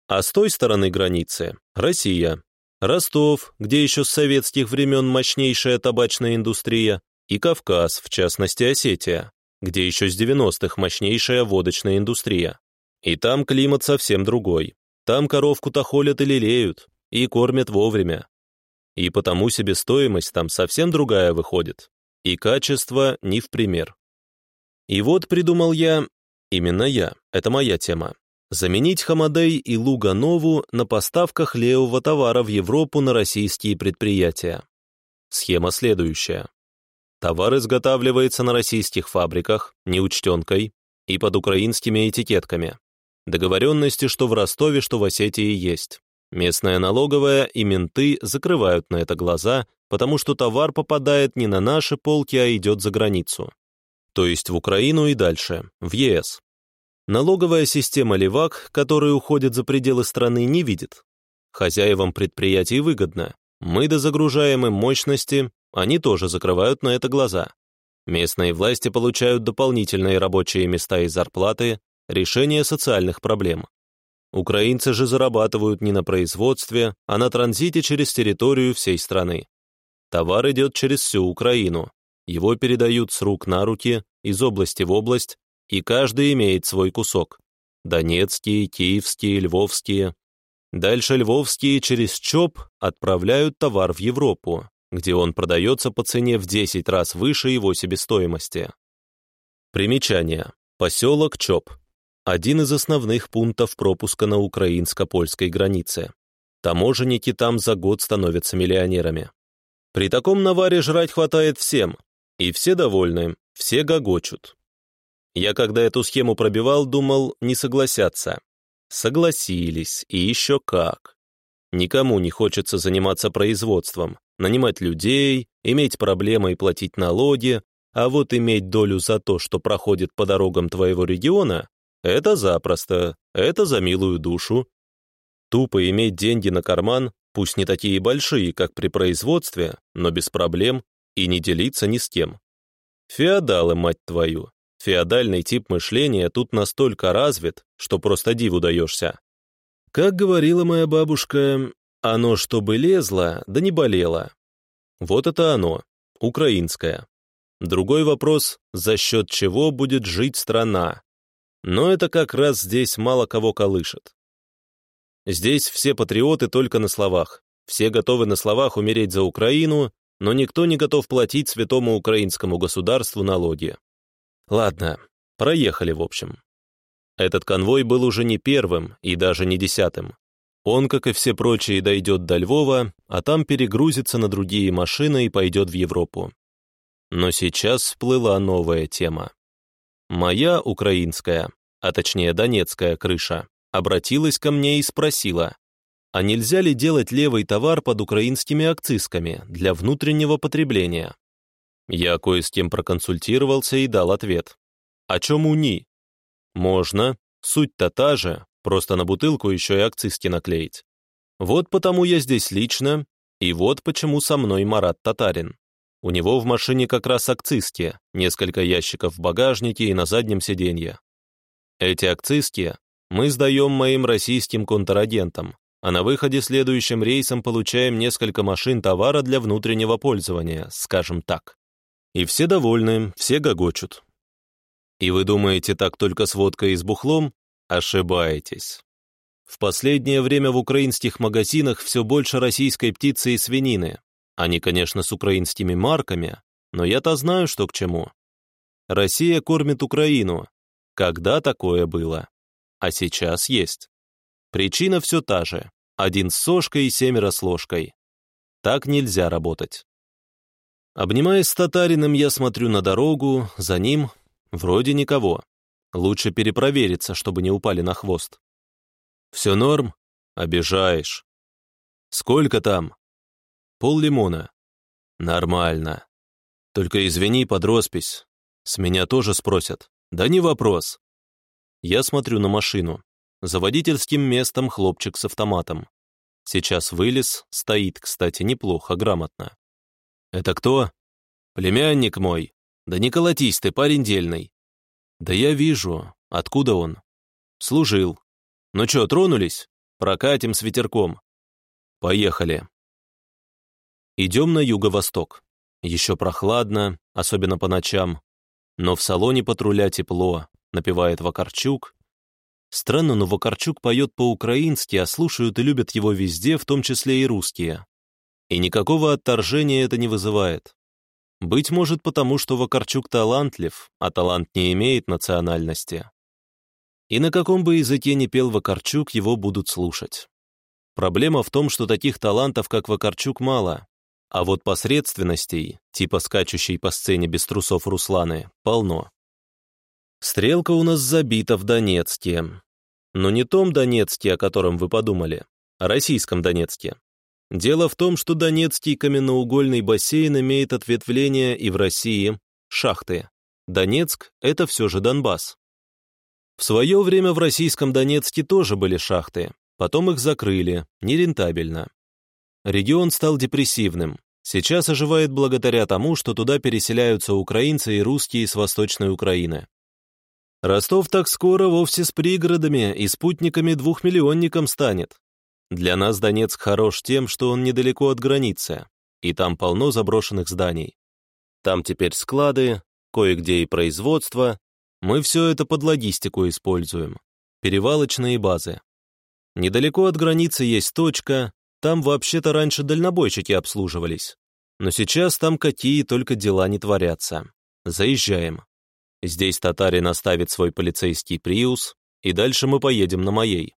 А с той стороны границы – Россия, Ростов, где еще с советских времен мощнейшая табачная индустрия, и Кавказ, в частности Осетия, где еще с 90-х мощнейшая водочная индустрия. И там климат совсем другой. Там коровку-то холят и лелеют, и кормят вовремя. И потому себестоимость там совсем другая выходит. И качество не в пример. И вот придумал я, именно я, это моя тема, заменить Хамадей и Луганову на поставках левого товара в Европу на российские предприятия. Схема следующая. Товар изготавливается на российских фабриках, неучтенкой и под украинскими этикетками. Договоренности, что в Ростове, что в Осетии есть. Местная налоговая и менты закрывают на это глаза, потому что товар попадает не на наши полки, а идет за границу. То есть в Украину и дальше, в ЕС. Налоговая система левак, которая уходит за пределы страны, не видит. Хозяевам предприятий выгодно. Мы дозагружаем им мощности, они тоже закрывают на это глаза. Местные власти получают дополнительные рабочие места и зарплаты, решение социальных проблем. Украинцы же зарабатывают не на производстве, а на транзите через территорию всей страны. Товар идет через всю Украину. Его передают с рук на руки, из области в область, и каждый имеет свой кусок. Донецкие, киевские, львовские. Дальше львовские через ЧОП отправляют товар в Европу, где он продается по цене в 10 раз выше его себестоимости. Примечание. Поселок ЧОП один из основных пунктов пропуска на украинско-польской границе. Таможенники там за год становятся миллионерами. При таком наваре жрать хватает всем, и все довольны, все гогочут. Я когда эту схему пробивал, думал, не согласятся. Согласились, и еще как. Никому не хочется заниматься производством, нанимать людей, иметь проблемы и платить налоги, а вот иметь долю за то, что проходит по дорогам твоего региона, это запросто, это за милую душу. Тупо иметь деньги на карман, пусть не такие большие, как при производстве, но без проблем, и не делиться ни с кем. Феодалы, мать твою. Феодальный тип мышления тут настолько развит, что просто диву даешься. Как говорила моя бабушка, оно чтобы лезло, да не болело. Вот это оно, украинское. Другой вопрос, за счет чего будет жить страна, но это как раз здесь мало кого колышет. Здесь все патриоты только на словах. Все готовы на словах умереть за Украину, но никто не готов платить святому украинскому государству налоги. Ладно, проехали в общем. Этот конвой был уже не первым и даже не десятым. Он, как и все прочие, дойдет до Львова, а там перегрузится на другие машины и пойдет в Европу. Но сейчас всплыла новая тема. Моя украинская, а точнее донецкая крыша, обратилась ко мне и спросила, а нельзя ли делать левый товар под украинскими акцизками для внутреннего потребления? Я кое с кем проконсультировался и дал ответ. О чем уни? Можно, суть-то та же, просто на бутылку еще и акцизки наклеить. Вот потому я здесь лично, и вот почему со мной Марат Татарин. У него в машине как раз акцизки, несколько ящиков в багажнике и на заднем сиденье. Эти акцизки мы сдаем моим российским контрагентам, а на выходе следующим рейсом получаем несколько машин товара для внутреннего пользования, скажем так. И все довольны, все гогочут. И вы думаете, так только с водкой и с бухлом? Ошибаетесь. В последнее время в украинских магазинах все больше российской птицы и свинины. Они, конечно, с украинскими марками, но я-то знаю, что к чему. Россия кормит Украину. Когда такое было? А сейчас есть. Причина все та же. Один с сошкой и семеро с ложкой. Так нельзя работать. Обнимаясь с татарином, я смотрю на дорогу, за ним вроде никого. Лучше перепровериться, чтобы не упали на хвост. «Все норм?» «Обижаешь». «Сколько там?» «Пол лимона». «Нормально. Только извини под роспись. С меня тоже спросят. Да не вопрос». Я смотрю на машину. За водительским местом хлопчик с автоматом. Сейчас вылез, стоит, кстати, неплохо, грамотно. «Это кто?» «Племянник мой. Да не колотись ты, парень дельный». «Да я вижу. Откуда он?» «Служил. Ну чё, тронулись? Прокатим с ветерком. Поехали. Идем на юго-восток. Еще прохладно, особенно по ночам. Но в салоне патруля тепло, напевает Вакарчук. Странно, но Вакарчук поет по-украински, а слушают и любят его везде, в том числе и русские. И никакого отторжения это не вызывает. Быть может потому, что Вакарчук талантлив, а талант не имеет национальности. И на каком бы языке ни пел Вакарчук, его будут слушать. Проблема в том, что таких талантов, как Вакарчук, мало, а вот посредственностей, типа скачущей по сцене без трусов Русланы, полно. Стрелка у нас забита в Донецке. Но не том Донецке, о котором вы подумали, а российском Донецке. Дело в том, что Донецкий каменноугольный бассейн имеет ответвление и в России – шахты. Донецк – это все же Донбасс. В свое время в российском Донецке тоже были шахты, потом их закрыли, нерентабельно. Регион стал депрессивным, сейчас оживает благодаря тому, что туда переселяются украинцы и русские с Восточной Украины. Ростов так скоро вовсе с пригородами и спутниками-двухмиллионником станет. Для нас Донецк хорош тем, что он недалеко от границы, и там полно заброшенных зданий. Там теперь склады, кое-где и производство, мы все это под логистику используем. Перевалочные базы. Недалеко от границы есть точка, там вообще-то раньше дальнобойщики обслуживались. Но сейчас там какие только дела не творятся. Заезжаем. Здесь татарин оставит свой полицейский приус, и дальше мы поедем на моей.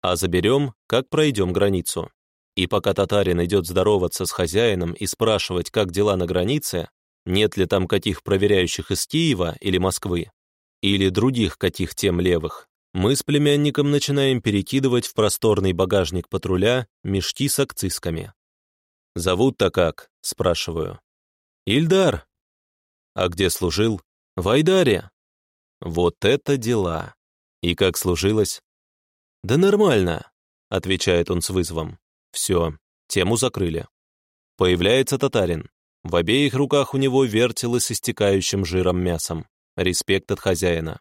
А заберем, как пройдем границу. И пока татарин идет здороваться с хозяином и спрашивать, как дела на границе, нет ли там каких проверяющих из Киева или Москвы, или других каких тем левых, мы с племянником начинаем перекидывать в просторный багажник патруля мешки с акцисками. «Зовут-то как?» — спрашиваю. «Ильдар». «А где служил?» «В Айдаре». «Вот это дела!» «И как служилось?» «Да нормально», — отвечает он с вызовом. «Все, тему закрыли». Появляется татарин. В обеих руках у него вертелы с истекающим жиром мясом. Респект от хозяина.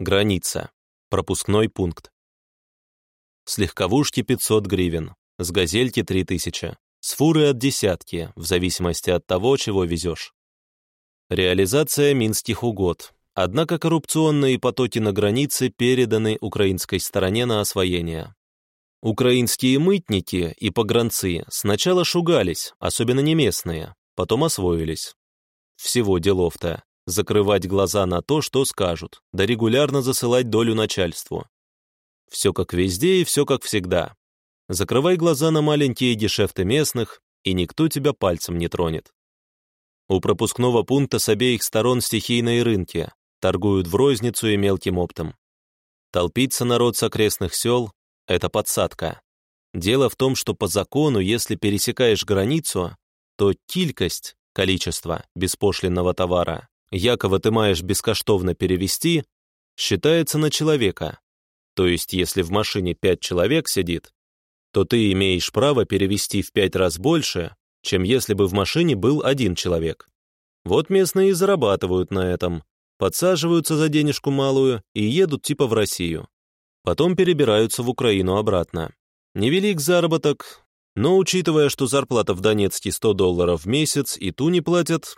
Граница. Пропускной пункт. С легковушки 500 гривен, с газельки 3000, с фуры от десятки, в зависимости от того, чего везешь. Реализация минских угод. Однако коррупционные потоки на границе переданы украинской стороне на освоение. Украинские мытники и погранцы сначала шугались, особенно не местные, потом освоились. Всего делов-то закрывать глаза на то, что скажут, да регулярно засылать долю начальству. Все как везде и все как всегда. Закрывай глаза на маленькие дешевты местных, и никто тебя пальцем не тронет. У пропускного пункта с обеих сторон стихийные рынки, торгуют в розницу и мелким оптом. Толпится народ с окрестных сел — это подсадка. Дело в том, что по закону, если пересекаешь границу, то килькость, количество беспошлинного товара, якобы ты маешь бескоштовно перевести, считается на человека. То есть, если в машине пять человек сидит, то ты имеешь право перевести в пять раз больше, чем если бы в машине был один человек. Вот местные и зарабатывают на этом, подсаживаются за денежку малую и едут типа в Россию. Потом перебираются в Украину обратно. Невелик заработок, но учитывая, что зарплата в Донецке 100 долларов в месяц и ту не платят,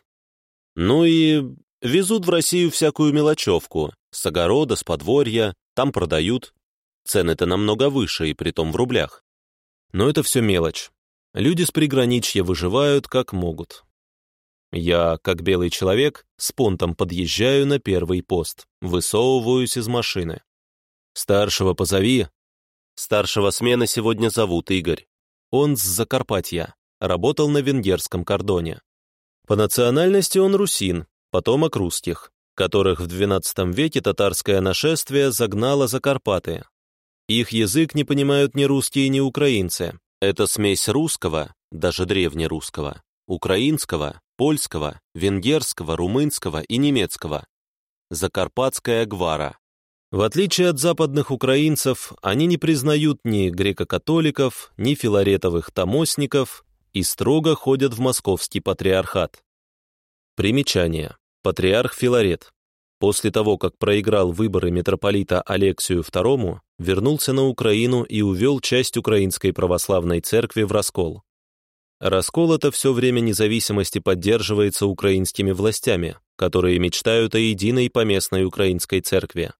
ну и Везут в Россию всякую мелочевку, с огорода, с подворья, там продают. Цены-то намного выше, и притом в рублях. Но это все мелочь. Люди с приграничья выживают как могут. Я, как белый человек, с понтом подъезжаю на первый пост, высовываюсь из машины. «Старшего позови». Старшего смены сегодня зовут Игорь. Он с Закарпатья, работал на венгерском кордоне. По национальности он русин, потомок русских, которых в XII веке татарское нашествие загнало за Карпаты. Их язык не понимают ни русские, ни украинцы. Это смесь русского, даже древнерусского, украинского, польского, венгерского, румынского и немецкого. Закарпатская гвара. В отличие от западных украинцев, они не признают ни греко-католиков, ни филаретовых томосников и строго ходят в московский патриархат. Примечание. Патриарх Филарет. После того, как проиграл выборы митрополита Алексию II, вернулся на Украину и увел часть Украинской православной церкви в раскол. Раскол это все время независимости поддерживается украинскими властями, которые мечтают о единой поместной украинской церкви.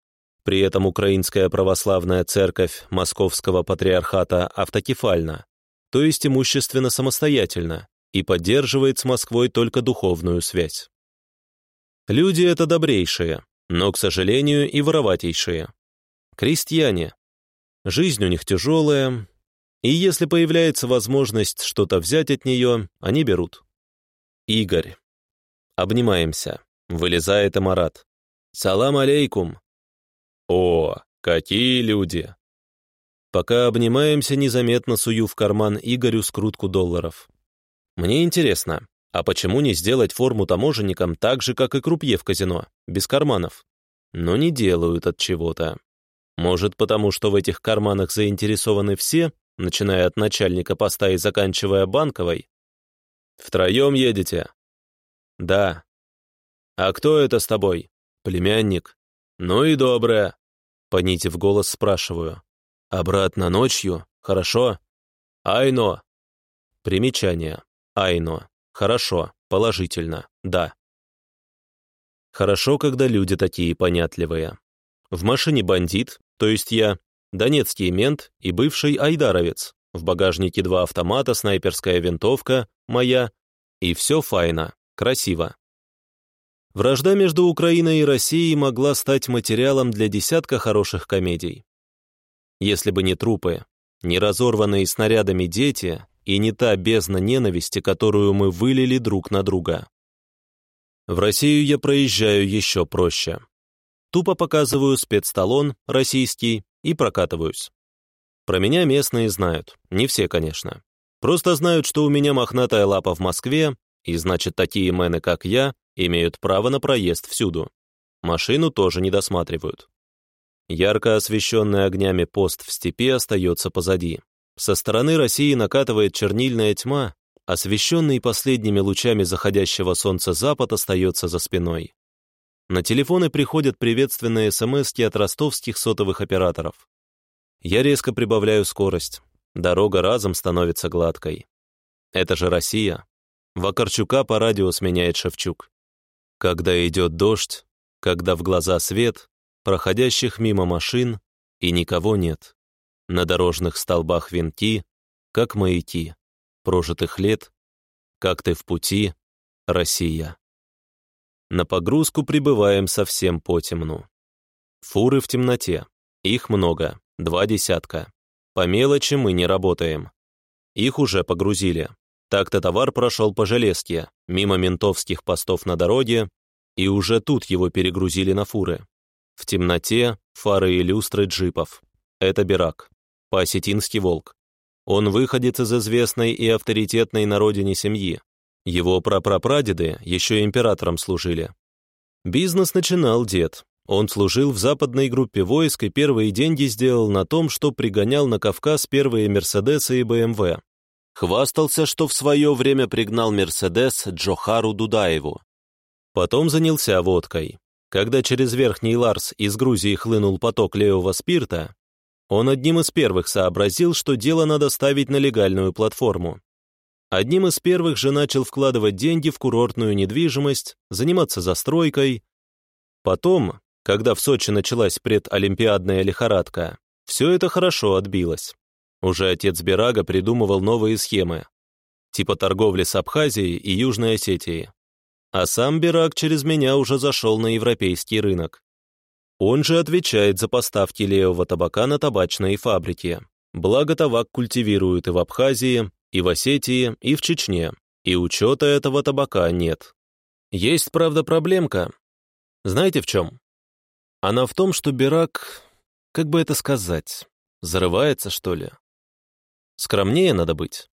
При этом Украинская православная церковь Московского патриархата автокефальна, то есть имущественно самостоятельно, и поддерживает с Москвой только духовную связь. Люди это добрейшие, но, к сожалению, и вороватейшие. Крестьяне. Жизнь у них тяжелая, и если появляется возможность что-то взять от нее, они берут. Игорь. Обнимаемся. Вылезает Амарат. «Салам алейкум!» «О, какие люди!» Пока обнимаемся, незаметно сую в карман Игорю скрутку долларов. Мне интересно, а почему не сделать форму таможенникам так же, как и крупье в казино, без карманов? Но не делают от чего-то. Может, потому что в этих карманах заинтересованы все, начиная от начальника поста и заканчивая банковой? Втроем едете? Да. А кто это с тобой? Племянник. Ну и доброе. Понитив голос, спрашиваю. Обратно ночью? Хорошо? Айно. Примечание. Айно. Хорошо, положительно, да. Хорошо, когда люди такие понятливые. В машине бандит, то есть я, донецкий мент и бывший айдаровец. В багажнике два автомата, снайперская винтовка, моя. И все файно, красиво. Вражда между Украиной и Россией могла стать материалом для десятка хороших комедий. Если бы не трупы, не разорванные снарядами дети, и не та бездна ненависти, которую мы вылили друг на друга. В Россию я проезжаю еще проще. Тупо показываю спецталон, российский, и прокатываюсь. Про меня местные знают, не все, конечно. Просто знают, что у меня мохнатая лапа в Москве, и значит, такие мены, как я, имеют право на проезд всюду. Машину тоже не досматривают. Ярко освещенный огнями пост в степи остается позади. Со стороны России накатывает чернильная тьма, освещенный последними лучами заходящего солнца запад остается за спиной. На телефоны приходят приветственные смс от ростовских сотовых операторов. Я резко прибавляю скорость. Дорога разом становится гладкой. Это же Россия. Вакарчука по радио сменяет Шевчук. Когда идет дождь, когда в глаза свет, проходящих мимо машин, и никого нет. На дорожных столбах венки, как маяки, прожитых лет, как ты в пути, Россия. На погрузку прибываем совсем потемну. Фуры в темноте, их много, два десятка. По мелочи мы не работаем. Их уже погрузили. Так-то товар прошел по железке, мимо ментовских постов на дороге, и уже тут его перегрузили на фуры. В темноте фары и люстры джипов. Это Бирак по-осетински волк. Он выходит из известной и авторитетной на родине семьи. Его прапрапрадеды еще императором служили. Бизнес начинал дед. Он служил в западной группе войск и первые деньги сделал на том, что пригонял на Кавказ первые Мерседесы и БМВ. Хвастался, что в свое время пригнал Мерседес Джохару Дудаеву. Потом занялся водкой. Когда через Верхний Ларс из Грузии хлынул поток левого спирта, он одним из первых сообразил, что дело надо ставить на легальную платформу. Одним из первых же начал вкладывать деньги в курортную недвижимость, заниматься застройкой. Потом, когда в Сочи началась предолимпиадная лихорадка, Все это хорошо отбилось. Уже отец Берага придумывал новые схемы, типа торговли с Абхазией и Южной Осетией. А сам Бераг через меня уже зашел на европейский рынок. Он же отвечает за поставки левого табака на табачные фабрики. Благо табак культивируют и в Абхазии, и в Осетии, и в Чечне, и учета этого табака нет. Есть, правда, проблемка. Знаете в чем? Она в том, что Берак, как бы это сказать, зарывается, что ли? Скромнее надо быть.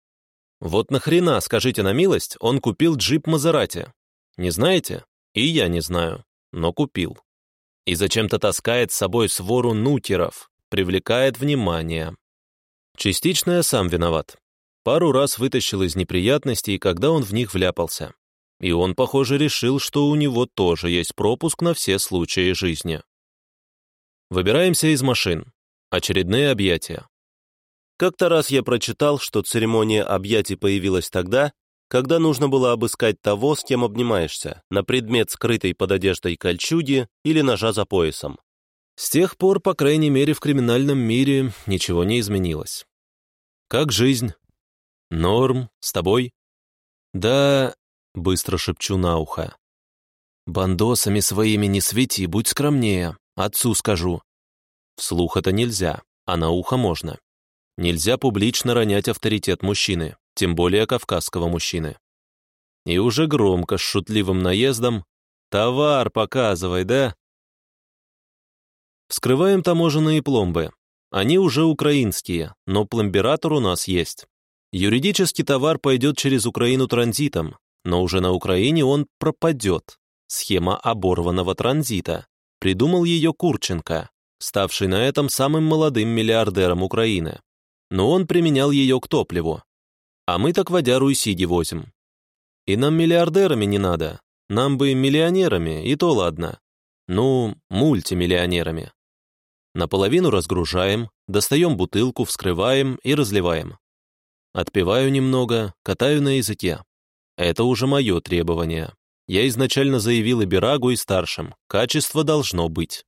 Вот нахрена, скажите на милость, он купил джип Мазерати? Не знаете? И я не знаю, но купил. И зачем-то таскает с собой свору нукеров, привлекает внимание. Частично я сам виноват. Пару раз вытащил из неприятностей, когда он в них вляпался. И он, похоже, решил, что у него тоже есть пропуск на все случаи жизни. Выбираемся из машин. Очередные объятия. Как-то раз я прочитал, что церемония объятий появилась тогда, когда нужно было обыскать того, с кем обнимаешься, на предмет скрытой под одеждой кольчуги или ножа за поясом. С тех пор, по крайней мере, в криминальном мире ничего не изменилось. Как жизнь? Норм, с тобой? Да, быстро шепчу на ухо. Бандосами своими не свети, будь скромнее, отцу скажу. Вслух это нельзя, а на ухо можно. Нельзя публично ронять авторитет мужчины, тем более кавказского мужчины. И уже громко, с шутливым наездом «Товар показывай, да?» Вскрываем таможенные пломбы. Они уже украинские, но пломбиратор у нас есть. Юридически товар пойдет через Украину транзитом, но уже на Украине он пропадет. Схема оборванного транзита. Придумал ее Курченко, ставший на этом самым молодым миллиардером Украины но он применял ее к топливу. А мы так водяру и сиги возим. И нам миллиардерами не надо, нам бы миллионерами, и то ладно. Ну, мультимиллионерами. Наполовину разгружаем, достаем бутылку, вскрываем и разливаем. Отпиваю немного, катаю на языке. Это уже мое требование. Я изначально заявил и Берагу, и старшим. Качество должно быть.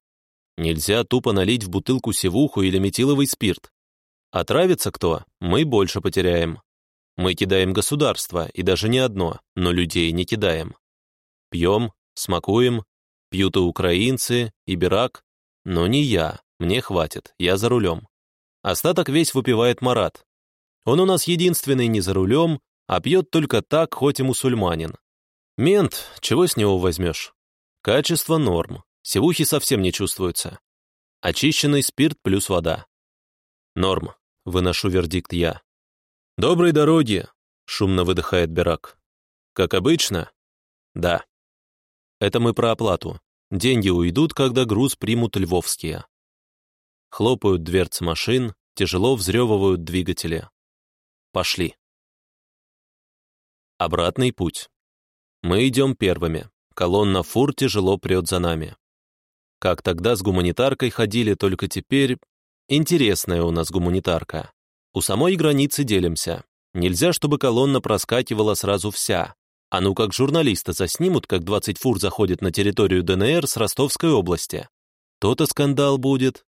Нельзя тупо налить в бутылку севуху или метиловый спирт. Отравится кто, мы больше потеряем. Мы кидаем государство, и даже не одно, но людей не кидаем. Пьем, смакуем, пьют и украинцы, и Бирак, но не я, мне хватит, я за рулем. Остаток весь выпивает Марат. Он у нас единственный не за рулем, а пьет только так, хоть и мусульманин. Мент, чего с него возьмешь? Качество норм, севухи совсем не чувствуются. Очищенный спирт плюс вода. Норм. Выношу вердикт я. «Доброй дороги!» — шумно выдыхает Берак. «Как обычно?» «Да». Это мы про оплату. Деньги уйдут, когда груз примут львовские. Хлопают дверцы машин, тяжело взрёвывают двигатели. Пошли. Обратный путь. Мы идем первыми. Колонна фур тяжело прет за нами. Как тогда с гуманитаркой ходили, только теперь Интересная у нас гуманитарка. У самой границы делимся. Нельзя, чтобы колонна проскакивала сразу вся. А ну как журналиста заснимут, как 20 фур заходит на территорию ДНР с Ростовской области. То-то скандал будет.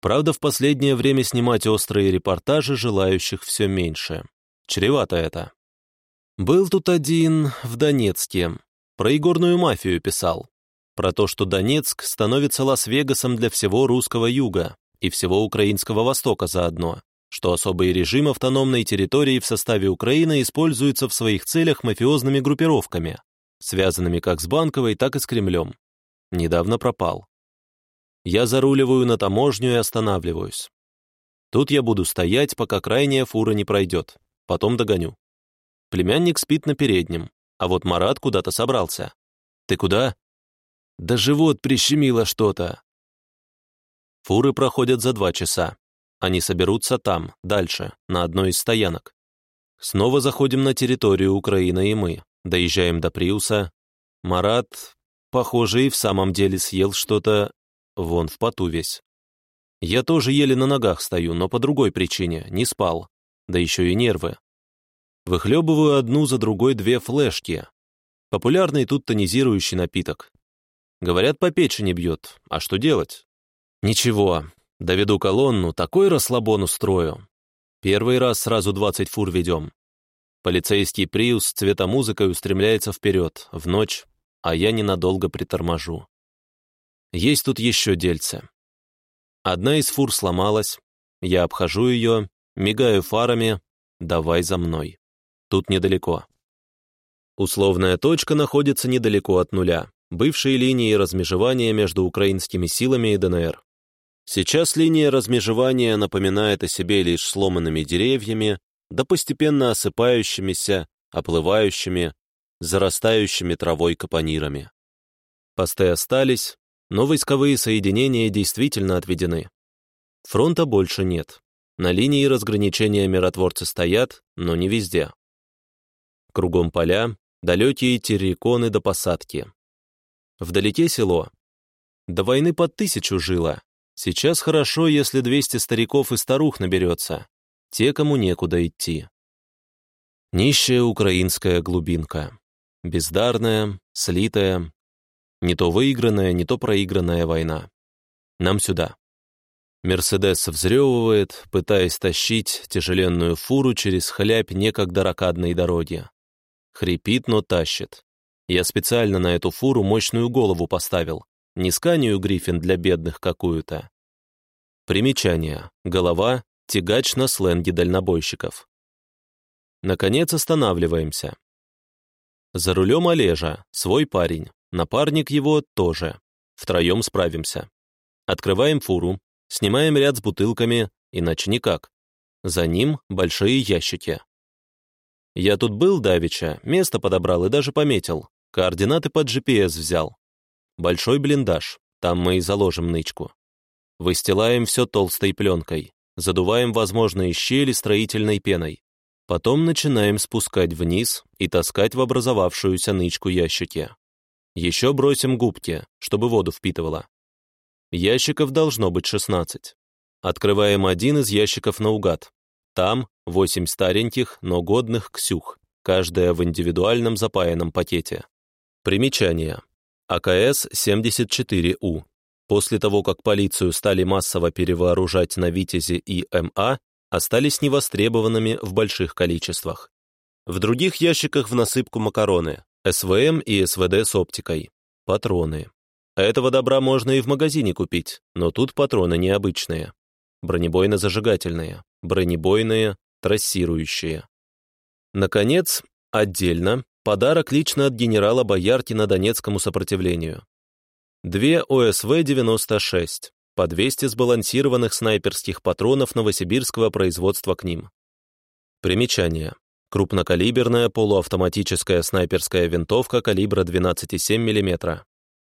Правда, в последнее время снимать острые репортажи желающих все меньше. Чревато это. Был тут один в Донецке. Про игорную мафию писал. Про то, что Донецк становится Лас-Вегасом для всего русского юга и всего Украинского Востока заодно, что особый режим автономной территории в составе Украины используется в своих целях мафиозными группировками, связанными как с Банковой, так и с Кремлем. Недавно пропал. Я заруливаю на таможню и останавливаюсь. Тут я буду стоять, пока крайняя фура не пройдет, потом догоню. Племянник спит на переднем, а вот Марат куда-то собрался. «Ты куда?» «Да живот прищемило что-то», Фуры проходят за два часа. Они соберутся там, дальше, на одной из стоянок. Снова заходим на территорию Украины и мы. Доезжаем до Приуса. Марат, похоже, и в самом деле съел что-то вон в поту весь. Я тоже еле на ногах стою, но по другой причине, не спал. Да еще и нервы. Выхлебываю одну за другой две флешки. Популярный тут тонизирующий напиток. Говорят, по печени бьет. А что делать? Ничего, Доведу колонну, такой расслабон устрою. Первый раз сразу 20 фур ведем. Полицейский приус с цветомузыкой устремляется вперед, в ночь, а я ненадолго приторможу. Есть тут еще дельце. Одна из фур сломалась, я обхожу ее, мигаю фарами, давай за мной. Тут недалеко. Условная точка находится недалеко от нуля, бывшей линии размежевания между украинскими силами и ДНР. Сейчас линия размежевания напоминает о себе лишь сломанными деревьями, да постепенно осыпающимися, оплывающими, зарастающими травой капонирами. Посты остались, но войсковые соединения действительно отведены. Фронта больше нет. На линии разграничения миротворцы стоят, но не везде. Кругом поля, далекие терриконы до посадки. Вдалеке село. До войны под тысячу жило. Сейчас хорошо, если 200 стариков и старух наберется. Те, кому некуда идти. Нищая украинская глубинка. Бездарная, слитая. Не то выигранная, не то проигранная война. Нам сюда. Мерседес взрёвывает, пытаясь тащить тяжеленную фуру через хлябь некогда ракадной дороги. Хрипит, но тащит. Я специально на эту фуру мощную голову поставил. Не сканию Гриффин для бедных какую-то. Примечание. Голова — тягач на сленге дальнобойщиков. Наконец останавливаемся. За рулем Олежа, свой парень, напарник его тоже. Втроем справимся. Открываем фуру, снимаем ряд с бутылками, иначе никак. За ним большие ящики. Я тут был давеча, место подобрал и даже пометил. Координаты под GPS взял. Большой блиндаж, там мы и заложим нычку. Выстилаем все толстой пленкой, задуваем возможные щели строительной пеной. Потом начинаем спускать вниз и таскать в образовавшуюся нычку ящики. Еще бросим губки, чтобы воду впитывала. Ящиков должно быть 16. Открываем один из ящиков наугад. Там Восемь стареньких, но годных ксюх, каждая в индивидуальном запаянном пакете. Примечание. АКС-74У. После того, как полицию стали массово перевооружать на «Витязи» и МА, остались невостребованными в больших количествах. В других ящиках в насыпку макароны, СВМ и СВД с оптикой, патроны. Этого добра можно и в магазине купить, но тут патроны необычные. Бронебойно-зажигательные, бронебойные, трассирующие. Наконец, отдельно, подарок лично от генерала Бояркина Донецкому сопротивлению. Две ОСВ-96, по 200 сбалансированных снайперских патронов новосибирского производства к ним. Примечание. Крупнокалиберная полуавтоматическая снайперская винтовка калибра 12,7 мм.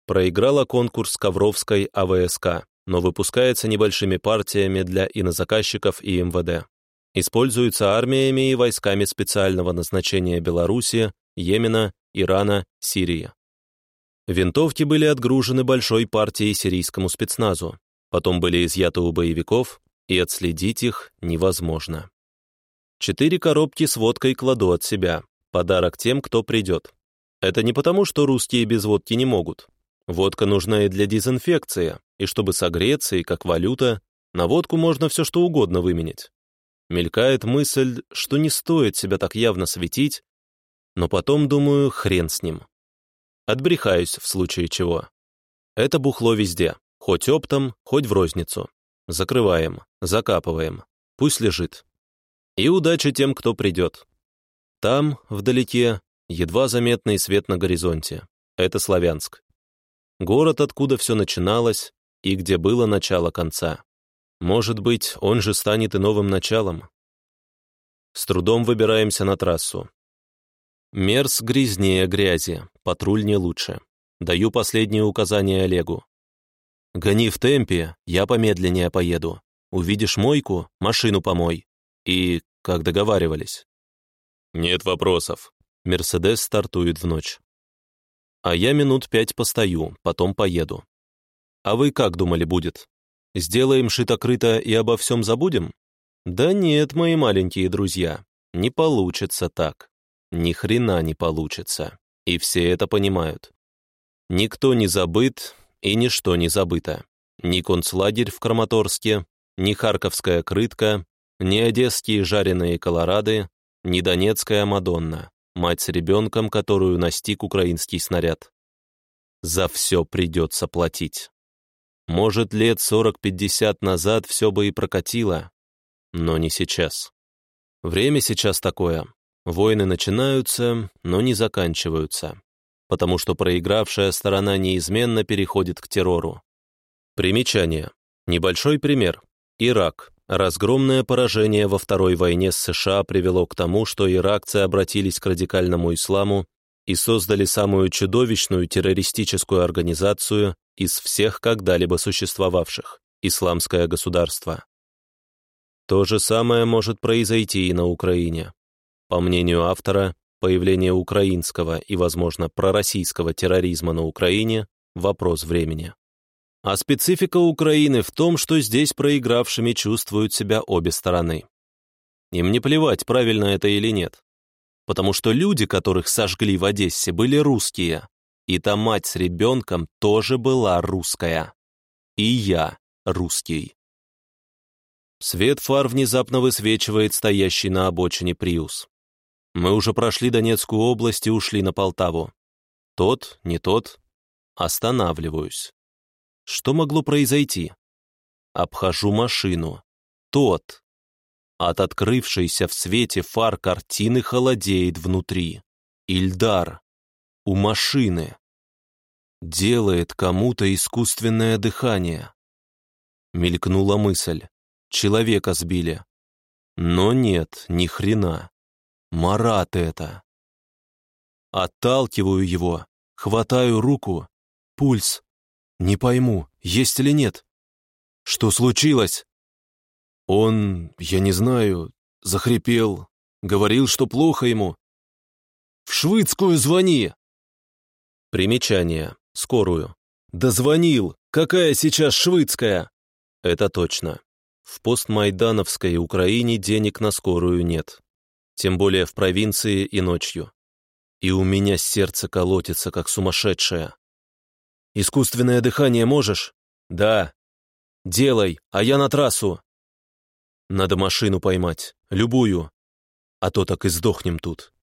Проиграла конкурс Ковровской АВСК, но выпускается небольшими партиями для инозаказчиков и МВД. Используется армиями и войсками специального назначения Беларуси, Йемена, Ирана, Сирии. Винтовки были отгружены большой партией сирийскому спецназу, потом были изъяты у боевиков, и отследить их невозможно. Четыре коробки с водкой кладу от себя, подарок тем, кто придет. Это не потому, что русские без водки не могут. Водка нужна и для дезинфекции, и чтобы согреться, и как валюта, на водку можно все что угодно выменять. Мелькает мысль, что не стоит себя так явно светить, но потом думаю, хрен с ним. Отбрехаюсь в случае чего. Это бухло везде, хоть оптом, хоть в розницу. Закрываем, закапываем, пусть лежит. И удачи тем, кто придет. Там, вдалеке, едва заметный свет на горизонте. Это Славянск. Город, откуда все начиналось и где было начало конца. Может быть, он же станет и новым началом. С трудом выбираемся на трассу. Мерс грязнее грязи, патруль не лучше. Даю последние указания Олегу. «Гони в темпе, я помедленнее поеду. Увидишь мойку, машину помой. И, как договаривались». «Нет вопросов». Мерседес стартует в ночь. А я минут пять постою, потом поеду. А вы как думали будет? Сделаем шито-крыто и обо всем забудем? Да нет, мои маленькие друзья, не получится так. Ни хрена не получится. И все это понимают. Никто не забыт, и ничто не забыто. Ни концлагерь в Краматорске, ни Харьковская крытка, ни одесские жареные колорады, ни донецкая Мадонна, мать с ребенком, которую настиг украинский снаряд. За все придется платить. Может, лет 40-50 назад все бы и прокатило, но не сейчас. Время сейчас такое. Войны начинаются, но не заканчиваются, потому что проигравшая сторона неизменно переходит к террору. Примечание. Небольшой пример. Ирак. Разгромное поражение во Второй войне с США привело к тому, что иракцы обратились к радикальному исламу и создали самую чудовищную террористическую организацию из всех когда-либо существовавших – Исламское государство. То же самое может произойти и на Украине. По мнению автора, появление украинского и, возможно, пророссийского терроризма на Украине – вопрос времени. А специфика Украины в том, что здесь проигравшими чувствуют себя обе стороны. Им не плевать, правильно это или нет. Потому что люди, которых сожгли в Одессе, были русские. И та мать с ребенком тоже была русская. И я русский. Свет фар внезапно высвечивает стоящий на обочине Приус. Мы уже прошли Донецкую область и ушли на Полтаву. Тот, не тот. Останавливаюсь. Что могло произойти? Обхожу машину. Тот. От открывшейся в свете фар картины холодеет внутри. Ильдар. У машины. Делает кому-то искусственное дыхание. Мелькнула мысль. Человека сбили. Но нет, ни хрена. Марат это. Отталкиваю его, хватаю руку. Пульс. Не пойму, есть или нет. Что случилось? Он, я не знаю, захрипел, говорил, что плохо ему. В Швыдскую звони! Примечание. Скорую. Да звонил! Какая сейчас Швыдская? Это точно. В постмайдановской Украине денег на скорую нет. Тем более в провинции и ночью. И у меня сердце колотится, как сумасшедшее. «Искусственное дыхание можешь?» «Да». «Делай, а я на трассу». «Надо машину поймать, любую, а то так и сдохнем тут».